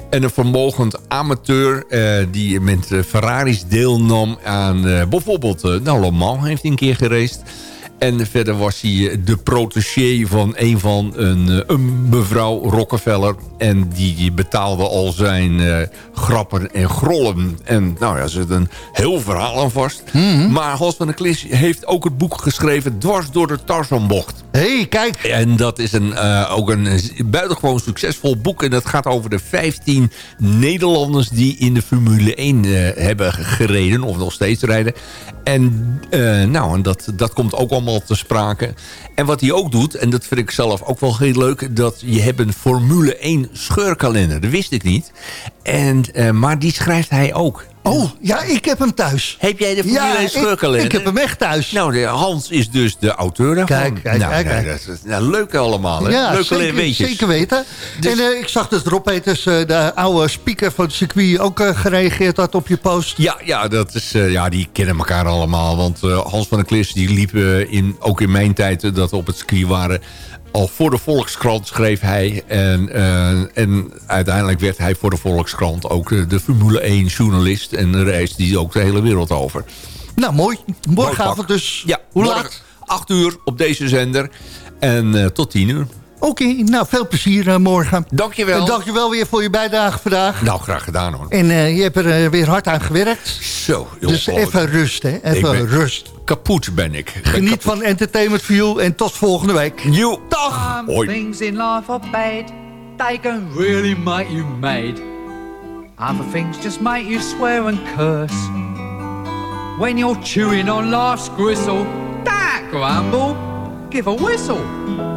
En een vermogend amateur eh, die met eh, Ferraris deelnam aan... eh, bijvoorbeeld, nou, Le Mans heeft een keer geraced... En verder was hij eh, de protégé van een van een, eh, een mevrouw Rockefeller. En die, betaalde al zijn eh, grappen en grollen. En nou ja, er zit een heel verhaal aan vast. Maar Hans van der Klis heeft ook het boek geschreven... Dwars door de Tarzanbocht. Hé, hey, kijk. En dat is een, ook een buitengewoon succesvol boek. En dat gaat over de 15 Nederlanders die in de Formule 1 eh, hebben gereden. Of nog steeds rijden. En, nou, en dat, dat komt ook allemaal te sprake. En wat hij ook doet, en dat vind ik zelf ook wel heel leuk... dat je hebt een Formule 1 scheurkalender. Dat wist ik niet. En, eh, maar die schrijft hij ook. Oh, ja, ik heb hem thuis. Heb jij de Formule Ja, 1 ik- ik heb hem echt thuis. Nou, de, Hans is dus de auteur daarvan. Kijk, kijk, nou, kijk, nou, kijk. dat is- nou, leuk allemaal, hè? Ja, Leuke zeker, weetjes. zeker weten. Dus- En eh, ik zag dat Rob Peters, eh, de oude speaker van het circuit... ook eh, gereageerd had op je post. Ja, ja, dat is, ja, die kennen elkaar allemaal. Want Hans van der Klis die liep in, ook in mijn tijd dat we op het circuit waren... al voor de Volkskrant schreef hij. En, eh, en uiteindelijk werd hij voor de Volkskrant ook de Formule 1 journalist. En reisde die ook de hele wereld over. Nou, mooi. Morgenavond dus. Ja, Hoe laat? 8 uur op deze zender. En eh, tot 10 uur. Oké, nou, veel plezier eh, morgen. Dankjewel. En dankjewel weer voor je bijdrage vandaag. Nou, graag gedaan hoor. En eh, je hebt er weer hard aan gewerkt. Zo, Dus even rust, hè. Even ben rust. Kapot ben ik. Ben Geniet van Entertainment View en tot volgende week. Yo. Dag! Hoi. things in life are bad. They can really make you mad. Other things just make you swear and curse. When you're chewing on life's gristle, don't grumble, give a whistle.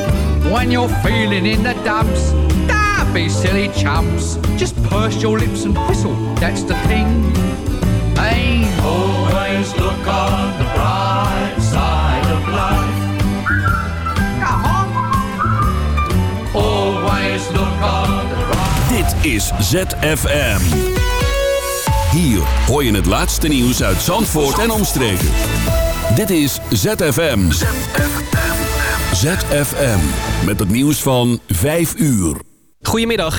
When you're feeling in the dumps, don't be silly chumps. Just purse your lips and whistle, that's the thing. Hey, always look on the bright side of life. Come on. Always look on the bright Dit is ZFM. Hier hoor je het laatste nieuws uit Zandvoort en omstreken. Dit is ZFM. ZFM. Met het nieuws van 5 uur. Goedemiddag.